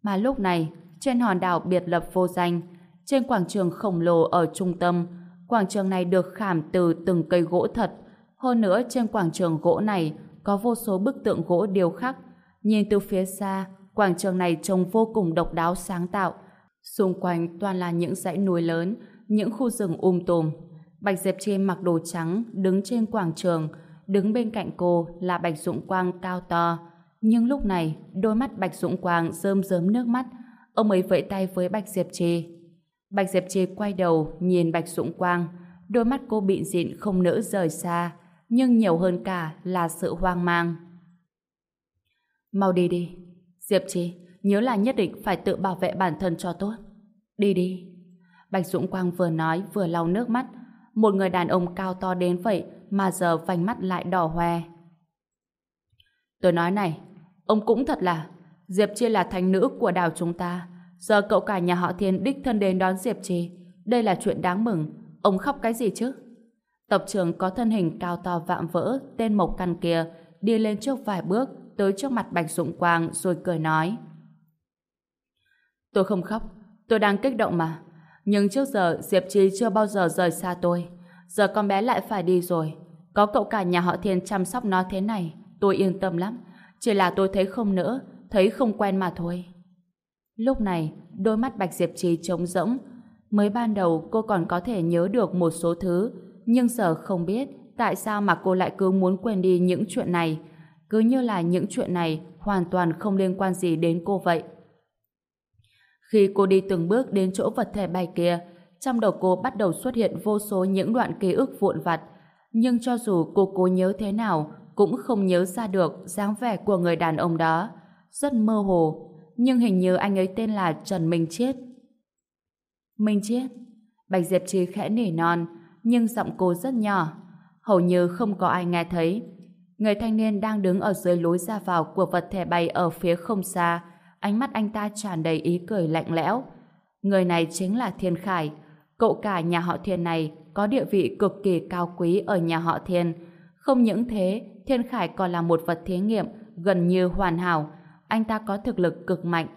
Mà lúc này, trên hòn đảo biệt lập vô danh, trên quảng trường khổng lồ ở trung tâm, quảng trường này được khảm từ từng cây gỗ thật. Hơn nữa, trên quảng trường gỗ này có vô số bức tượng gỗ điêu khắc. Nhìn từ phía xa, quảng trường này trông vô cùng độc đáo sáng tạo. Xung quanh toàn là những dãy núi lớn, những khu rừng um tùm. Bạch Diệp Chi mặc đồ trắng, đứng trên quảng trường, đứng bên cạnh cô là Bạch Dũng Quang cao to. Nhưng lúc này, đôi mắt Bạch Dũng Quang rơm rớm nước mắt, ông ấy vẫy tay với Bạch Diệp trì, Bạch Diệp trì quay đầu, nhìn Bạch Dũng Quang, đôi mắt cô bị dịn không nỡ rời xa, nhưng nhiều hơn cả là sự hoang mang. Mau đi đi. Diệp trì nhớ là nhất định phải tự bảo vệ bản thân cho tốt. Đi đi. Bạch Dũng Quang vừa nói vừa lau nước mắt. Một người đàn ông cao to đến vậy mà giờ vành mắt lại đỏ hoe. Tôi nói này, ông cũng thật là Diệp Chi là thánh nữ của đảo chúng ta. Giờ cậu cả nhà họ Thiên đích thân đến đón Diệp Chi. Đây là chuyện đáng mừng. Ông khóc cái gì chứ? Tập trưởng có thân hình cao to vạm vỡ, tên Mộc Căn kia, đi lên trước vài bước, tới trước mặt Bạch Dũng Quang rồi cười nói. Tôi không khóc, tôi đang kích động mà. Nhưng trước giờ Diệp Chi chưa bao giờ rời xa tôi. Giờ con bé lại phải đi rồi. Có cậu cả nhà họ Thiên chăm sóc nó thế này, tôi yên tâm lắm. Chỉ là tôi thấy không nữa, thấy không quen mà thôi. Lúc này, đôi mắt Bạch Diệp Trì trống rỗng. Mới ban đầu cô còn có thể nhớ được một số thứ, nhưng giờ không biết tại sao mà cô lại cứ muốn quên đi những chuyện này. Cứ như là những chuyện này hoàn toàn không liên quan gì đến cô vậy. Khi cô đi từng bước đến chỗ vật thể bay kia, trong đầu cô bắt đầu xuất hiện vô số những đoạn ký ức vụn vặt. Nhưng cho dù cô cố nhớ thế nào, cũng không nhớ ra được dáng vẻ của người đàn ông đó. Rất mơ hồ, nhưng hình như anh ấy tên là Trần Minh Chiết. Minh Chiết? Bạch Diệp Trì khẽ nỉ non, nhưng giọng cô rất nhỏ. Hầu như không có ai nghe thấy. Người thanh niên đang đứng ở dưới lối ra vào của vật thể bay ở phía không xa, ánh mắt anh ta tràn đầy ý cười lạnh lẽo. Người này chính là Thiên Khải. Cậu cả nhà họ Thiên này có địa vị cực kỳ cao quý ở nhà họ Thiên. Không những thế, Thiên Khải còn là một vật thí nghiệm gần như hoàn hảo. Anh ta có thực lực cực mạnh.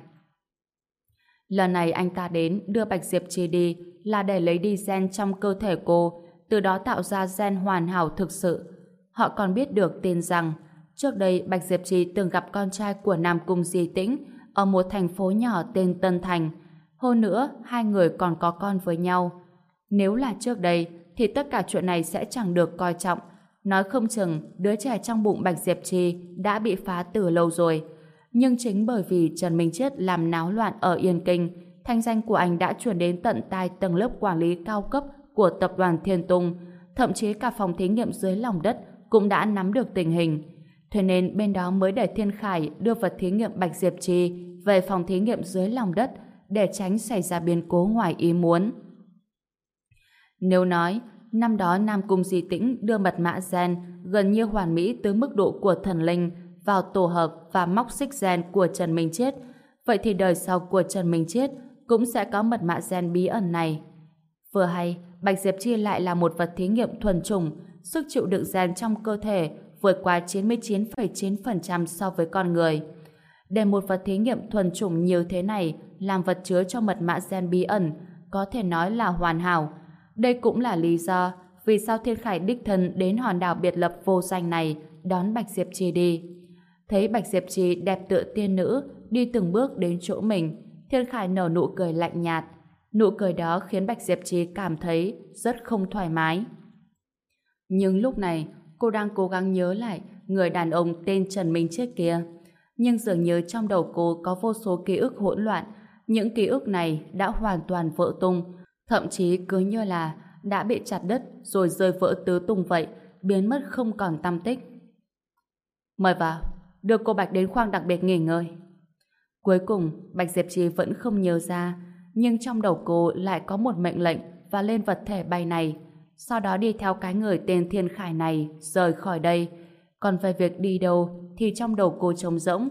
Lần này anh ta đến đưa Bạch Diệp Chi đi là để lấy đi gen trong cơ thể cô, từ đó tạo ra gen hoàn hảo thực sự. Họ còn biết được tin rằng trước đây Bạch Diệp Trì từng gặp con trai của Nam Cung Di Tĩnh ở một thành phố nhỏ tên Tân Thành. Hơn nữa, hai người còn có con với nhau. Nếu là trước đây, thì tất cả chuyện này sẽ chẳng được coi trọng. Nói không chừng, đứa trẻ trong bụng Bạch Diệp Trì đã bị phá từ lâu rồi. Nhưng chính bởi vì Trần Minh Chết làm náo loạn ở Yên Kinh, thanh danh của anh đã chuyển đến tận tai tầng lớp quản lý cao cấp của tập đoàn Thiên Tùng, thậm chí cả phòng thí nghiệm dưới lòng đất cũng đã nắm được tình hình. Thế nên bên đó mới để Thiên Khải đưa vật thí nghiệm Bạch Diệp Trì về phòng thí nghiệm dưới lòng đất để tránh xảy ra biến cố ngoài ý muốn. Nếu nói, năm đó Nam Cung Di Tĩnh đưa mật mã gen gần như hoàn mỹ tới mức độ của thần linh vào tổ hợp và móc xích gen của Trần Minh Chết, vậy thì đời sau của Trần Minh Chết cũng sẽ có mật mã gen bí ẩn này. Vừa hay, Bạch Diệp Chi lại là một vật thí nghiệm thuần chủng, sức chịu đựng gen trong cơ thể vượt qua 99,9% so với con người. Để một vật thí nghiệm thuần chủng như thế này làm vật chứa cho mật mã gen bí ẩn, có thể nói là hoàn hảo. Đây cũng là lý do vì sao Thiên Khải đích thân đến hòn đảo biệt lập vô danh này đón Bạch Diệp Chi đi. Thấy Bạch Diệp trì đẹp tựa tiên nữ đi từng bước đến chỗ mình, Thiên Khải nở nụ cười lạnh nhạt. Nụ cười đó khiến Bạch Diệp trì cảm thấy rất không thoải mái. Nhưng lúc này, cô đang cố gắng nhớ lại người đàn ông tên Trần Minh trước kia. Nhưng dường như trong đầu cô có vô số ký ức hỗn loạn. Những ký ức này đã hoàn toàn vỡ tung, thậm chí cứ như là đã bị chặt đất rồi rơi vỡ tứ tung vậy, biến mất không còn tăm tích. Mời vào, đưa cô Bạch đến khoang đặc biệt nghỉ ngơi. Cuối cùng, Bạch Diệp Trì vẫn không nhớ ra, nhưng trong đầu cô lại có một mệnh lệnh và lên vật thể bay này. Sau đó đi theo cái người tên Thiên Khải này rời khỏi đây. Còn về việc đi đâu thì trong đầu cô trống rỗng.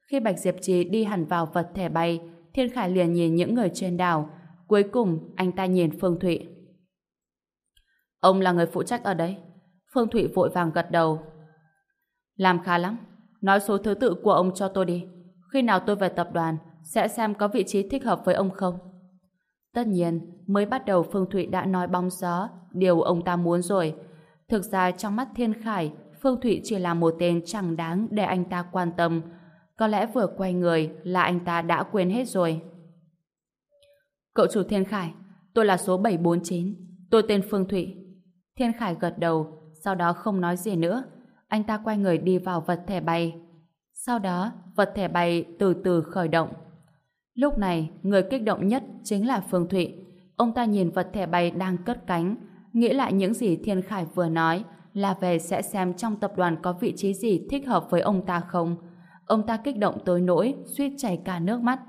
Khi Bạch Diệp Trì đi hẳn vào vật thể bay, Thiên Khải liền nhìn những người trên đảo. Cuối cùng, anh ta nhìn Phương Thụy. Ông là người phụ trách ở đây. Phương Thụy vội vàng gật đầu. Làm khá lắm. Nói số thứ tự của ông cho tôi đi. Khi nào tôi về tập đoàn, sẽ xem có vị trí thích hợp với ông không. Tất nhiên, mới bắt đầu Phương Thụy đã nói bóng gió, điều ông ta muốn rồi. Thực ra trong mắt Thiên Khải, Phương Thụy chỉ là một tên chẳng đáng để anh ta quan tâm. Có lẽ vừa quay người là anh ta đã quên hết rồi. Cậu chủ Thiên Khải, tôi là số 749. Tôi tên Phương Thụy. Thiên Khải gật đầu, sau đó không nói gì nữa. Anh ta quay người đi vào vật thể bay. Sau đó, vật thể bay từ từ khởi động. Lúc này, người kích động nhất chính là Phương Thụy. Ông ta nhìn vật thể bay đang cất cánh, nghĩ lại những gì Thiên Khải vừa nói là về sẽ xem trong tập đoàn có vị trí gì thích hợp với ông ta không. Ông ta kích động tới nỗi, suýt chảy cả nước mắt.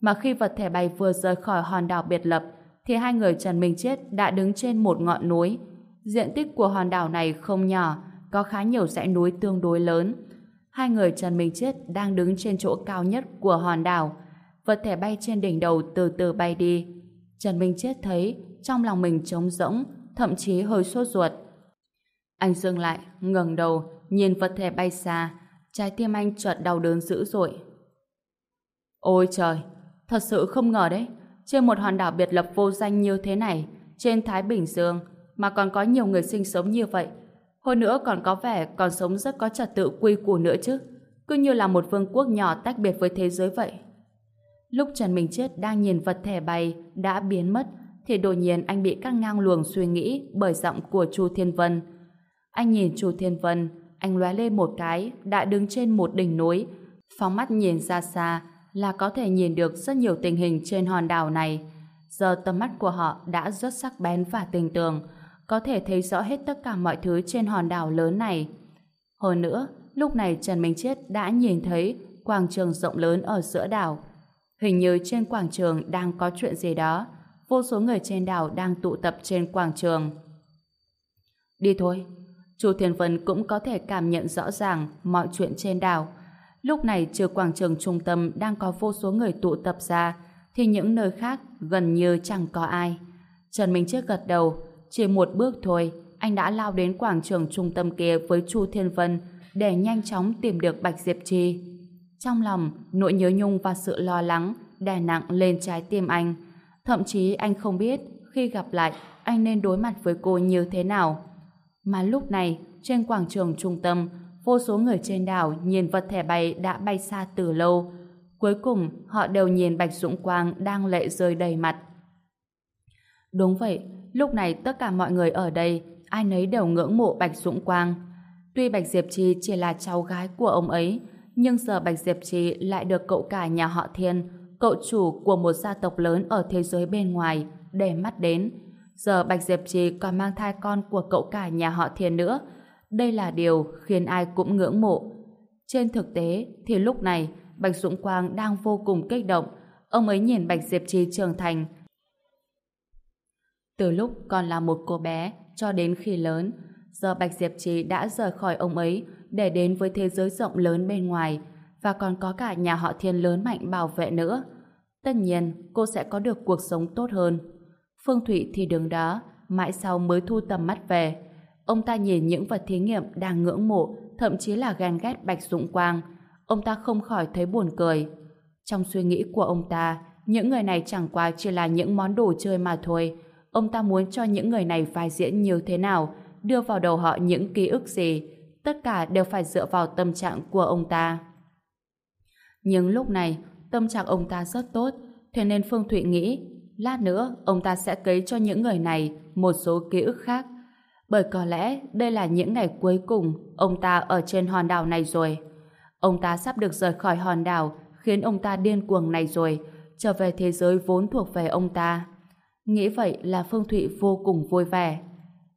Mà khi vật thể bay vừa rời khỏi hòn đảo biệt lập, thì hai người Trần Minh Chết đã đứng trên một ngọn núi. Diện tích của hòn đảo này không nhỏ, có khá nhiều dãy núi tương đối lớn. Hai người Trần Minh Chết đang đứng trên chỗ cao nhất của hòn đảo. Vật thể bay trên đỉnh đầu từ từ bay đi. Trần Minh Chết thấy trong lòng mình trống rỗng, thậm chí hơi sốt ruột. Anh dừng lại, ngẩng đầu, nhìn vật thể bay xa, trái tim anh chợt đau đớn dữ dội. Ôi trời, thật sự không ngờ đấy, trên một hòn đảo biệt lập vô danh như thế này, trên Thái Bình Dương, mà còn có nhiều người sinh sống như vậy. Hơn nữa còn có vẻ còn sống rất có trật tự quy củ nữa chứ. Cứ như là một vương quốc nhỏ tách biệt với thế giới vậy. Lúc Trần Minh Chết đang nhìn vật thể bay đã biến mất, thì đột nhiên anh bị cắt ngang luồng suy nghĩ bởi giọng của Chu Thiên Vân. Anh nhìn Chu Thiên Vân, anh lóe lên một cái, đã đứng trên một đỉnh núi. Phóng mắt nhìn ra xa là có thể nhìn được rất nhiều tình hình trên hòn đảo này. Giờ tầm mắt của họ đã rất sắc bén và tình tường, có thể thấy rõ hết tất cả mọi thứ trên hòn đảo lớn này. Hơn nữa, lúc này Trần Minh Chết đã nhìn thấy quảng trường rộng lớn ở giữa đảo. Hình như trên quảng trường đang có chuyện gì đó. Vô số người trên đảo đang tụ tập trên quảng trường. Đi thôi. Chu Thiên Vân cũng có thể cảm nhận rõ ràng mọi chuyện trên đảo. Lúc này trừ quảng trường trung tâm đang có vô số người tụ tập ra, thì những nơi khác gần như chẳng có ai. Trần Minh Chết gật đầu, chỉ một bước thôi, anh đã lao đến quảng trường trung tâm kia với Chu Thiên Vân để nhanh chóng tìm được Bạch Diệp Trì. Trong lòng, nỗi nhớ nhung và sự lo lắng đè nặng lên trái tim anh. Thậm chí anh không biết khi gặp lại anh nên đối mặt với cô như thế nào. Mà lúc này, trên quảng trường trung tâm, vô số người trên đảo nhìn vật thể bay đã bay xa từ lâu. Cuối cùng, họ đều nhìn Bạch Dũng Quang đang lệ rơi đầy mặt. Đúng vậy, lúc này tất cả mọi người ở đây, ai nấy đều ngưỡng mộ Bạch Dũng Quang. Tuy Bạch Diệp Trì chỉ là cháu gái của ông ấy, nhưng giờ Bạch Diệp Trì lại được cậu cả nhà họ Thiên, cậu chủ của một gia tộc lớn ở thế giới bên ngoài, để mắt đến. Giờ Bạch Diệp Trì còn mang thai con của cậu cả nhà họ Thiên nữa. Đây là điều khiến ai cũng ngưỡng mộ. Trên thực tế thì lúc này Bạch Dũng Quang đang vô cùng kích động. Ông ấy nhìn Bạch Diệp Trì trưởng thành từ lúc còn là một cô bé cho đến khi lớn, giờ Bạch Diệp Trì đã rời khỏi ông ấy để đến với thế giới rộng lớn bên ngoài và còn có cả nhà họ thiên lớn mạnh bảo vệ nữa. Tất nhiên, cô sẽ có được cuộc sống tốt hơn. Phương Thụy thì đứng đó, mãi sau mới thu tầm mắt về. Ông ta nhìn những vật thí nghiệm đang ngưỡng mộ, thậm chí là ghen ghét Bạch Dũng Quang. Ông ta không khỏi thấy buồn cười. Trong suy nghĩ của ông ta, những người này chẳng qua chỉ là những món đồ chơi mà thôi, Ông ta muốn cho những người này vai diễn như thế nào, đưa vào đầu họ những ký ức gì, tất cả đều phải dựa vào tâm trạng của ông ta. Nhưng lúc này, tâm trạng ông ta rất tốt, thế nên Phương Thụy nghĩ, lát nữa ông ta sẽ cấy cho những người này một số ký ức khác. Bởi có lẽ đây là những ngày cuối cùng ông ta ở trên hòn đảo này rồi. Ông ta sắp được rời khỏi hòn đảo, khiến ông ta điên cuồng này rồi, trở về thế giới vốn thuộc về ông ta. Nghĩ vậy là Phương Thụy vô cùng vui vẻ.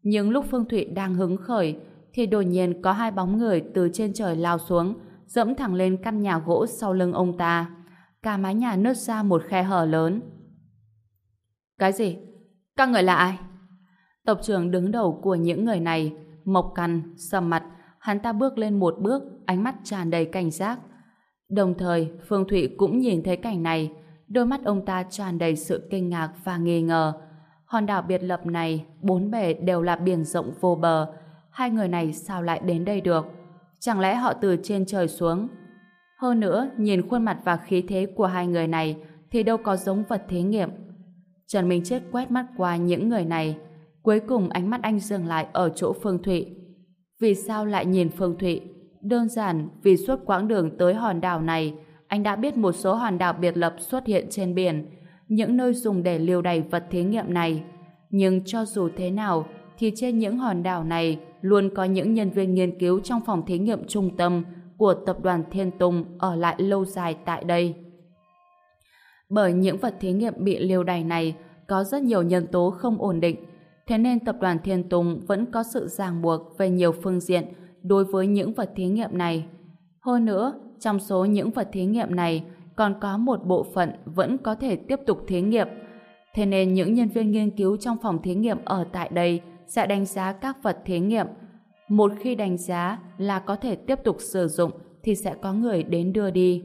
Nhưng lúc Phương Thụy đang hứng khởi, thì đột nhiên có hai bóng người từ trên trời lao xuống, dẫm thẳng lên căn nhà gỗ sau lưng ông ta. Cả mái nhà nứt ra một khe hở lớn. Cái gì? Các người là ai? Tộc trưởng đứng đầu của những người này, mộc cằn, sầm mặt, hắn ta bước lên một bước, ánh mắt tràn đầy cảnh giác. Đồng thời, Phương Thụy cũng nhìn thấy cảnh này, đôi mắt ông ta tràn đầy sự kinh ngạc và nghi ngờ. Hòn đảo biệt lập này, bốn bề đều là biển rộng vô bờ. Hai người này sao lại đến đây được? Chẳng lẽ họ từ trên trời xuống? Hơn nữa, nhìn khuôn mặt và khí thế của hai người này thì đâu có giống vật thí nghiệm. Trần Minh Chết quét mắt qua những người này. Cuối cùng ánh mắt anh dừng lại ở chỗ Phương Thụy. Vì sao lại nhìn Phương Thụy? Đơn giản vì suốt quãng đường tới hòn đảo này, anh đã biết một số hòn đảo biệt lập xuất hiện trên biển, những nơi dùng để liều đày vật thí nghiệm này. Nhưng cho dù thế nào, thì trên những hòn đảo này luôn có những nhân viên nghiên cứu trong phòng thí nghiệm trung tâm của tập đoàn Thiên Tùng ở lại lâu dài tại đây. Bởi những vật thí nghiệm bị liều đày này có rất nhiều nhân tố không ổn định, thế nên tập đoàn Thiên Tùng vẫn có sự ràng buộc về nhiều phương diện đối với những vật thí nghiệm này. Hơn nữa, trong số những vật thí nghiệm này còn có một bộ phận vẫn có thể tiếp tục thí nghiệm. Thế nên những nhân viên nghiên cứu trong phòng thí nghiệm ở tại đây sẽ đánh giá các vật thí nghiệm. Một khi đánh giá là có thể tiếp tục sử dụng thì sẽ có người đến đưa đi.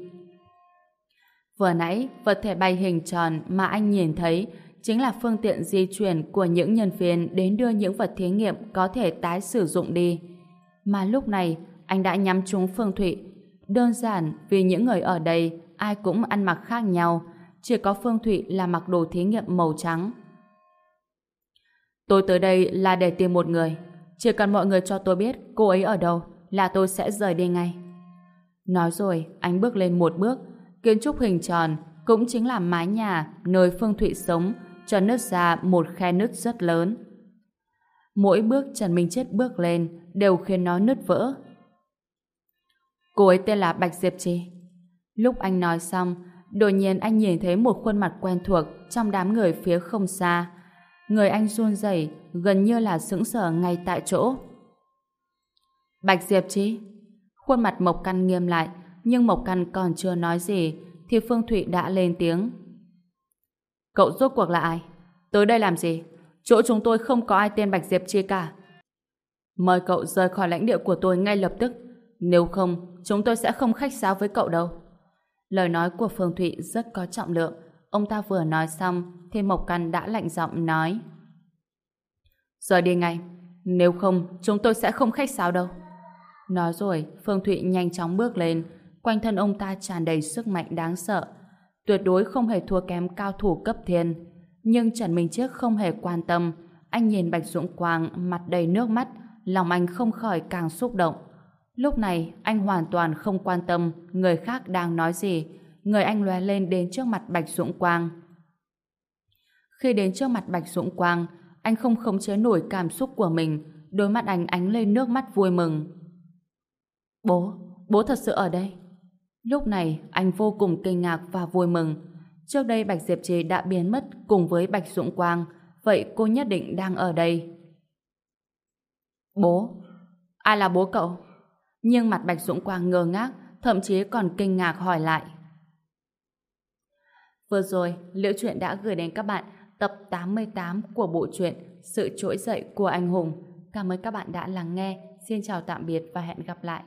Vừa nãy, vật thể bay hình tròn mà anh nhìn thấy chính là phương tiện di chuyển của những nhân viên đến đưa những vật thí nghiệm có thể tái sử dụng đi. Mà lúc này, anh đã nhắm trúng Phương Thụy. Đơn giản vì những người ở đây ai cũng ăn mặc khác nhau, chỉ có Phương Thụy là mặc đồ thí nghiệm màu trắng. Tôi tới đây là để tìm một người. Chỉ cần mọi người cho tôi biết cô ấy ở đâu là tôi sẽ rời đi ngay. Nói rồi, anh bước lên một bước. Kiến trúc hình tròn cũng chính là mái nhà nơi Phương Thụy sống cho nứt ra một khe nứt rất lớn. Mỗi bước Trần Minh Chết bước lên đều khiến nó nứt vỡ. Cô ấy tên là Bạch Diệp Trì. Lúc anh nói xong, đột nhiên anh nhìn thấy một khuôn mặt quen thuộc trong đám người phía không xa. Người anh run rẩy gần như là sững sờ ngay tại chỗ. Bạch Diệp Chi Khuôn mặt Mộc Căn nghiêm lại, nhưng Mộc Căn còn chưa nói gì, thì Phương Thụy đã lên tiếng. Cậu rốt cuộc là ai? Tới đây làm gì? Chỗ chúng tôi không có ai tên Bạch Diệp Chi cả. Mời cậu rời khỏi lãnh địa của tôi ngay lập tức. Nếu không, chúng tôi sẽ không khách sáo với cậu đâu. Lời nói của Phương Thụy rất có trọng lượng. Ông ta vừa nói xong, thì Mộc Căn đã lạnh giọng nói. giờ đi ngay. Nếu không, chúng tôi sẽ không khách sáo đâu. Nói rồi, Phương Thụy nhanh chóng bước lên. Quanh thân ông ta tràn đầy sức mạnh đáng sợ. Tuyệt đối không hề thua kém cao thủ cấp thiên. Nhưng Trần Minh Chiếc không hề quan tâm. Anh nhìn Bạch Dũng Quang mặt đầy nước mắt, lòng anh không khỏi càng xúc động. Lúc này, anh hoàn toàn không quan tâm người khác đang nói gì. Người anh lóe lên đến trước mặt Bạch Dũng Quang. Khi đến trước mặt Bạch Dũng Quang, anh không khống chế nổi cảm xúc của mình, đôi mắt anh ánh lên nước mắt vui mừng. Bố, bố thật sự ở đây. Lúc này, anh vô cùng kinh ngạc và vui mừng. Trước đây Bạch Diệp Trì đã biến mất cùng với Bạch Dũng Quang, vậy cô nhất định đang ở đây. Bố? Ai là bố cậu? Nhưng mặt Bạch Dũng Quang ngơ ngác, thậm chí còn kinh ngạc hỏi lại. Vừa rồi, Liễu Chuyện đã gửi đến các bạn tập 88 của bộ truyện Sự trỗi dậy của anh hùng. Cảm ơn các bạn đã lắng nghe. Xin chào tạm biệt và hẹn gặp lại.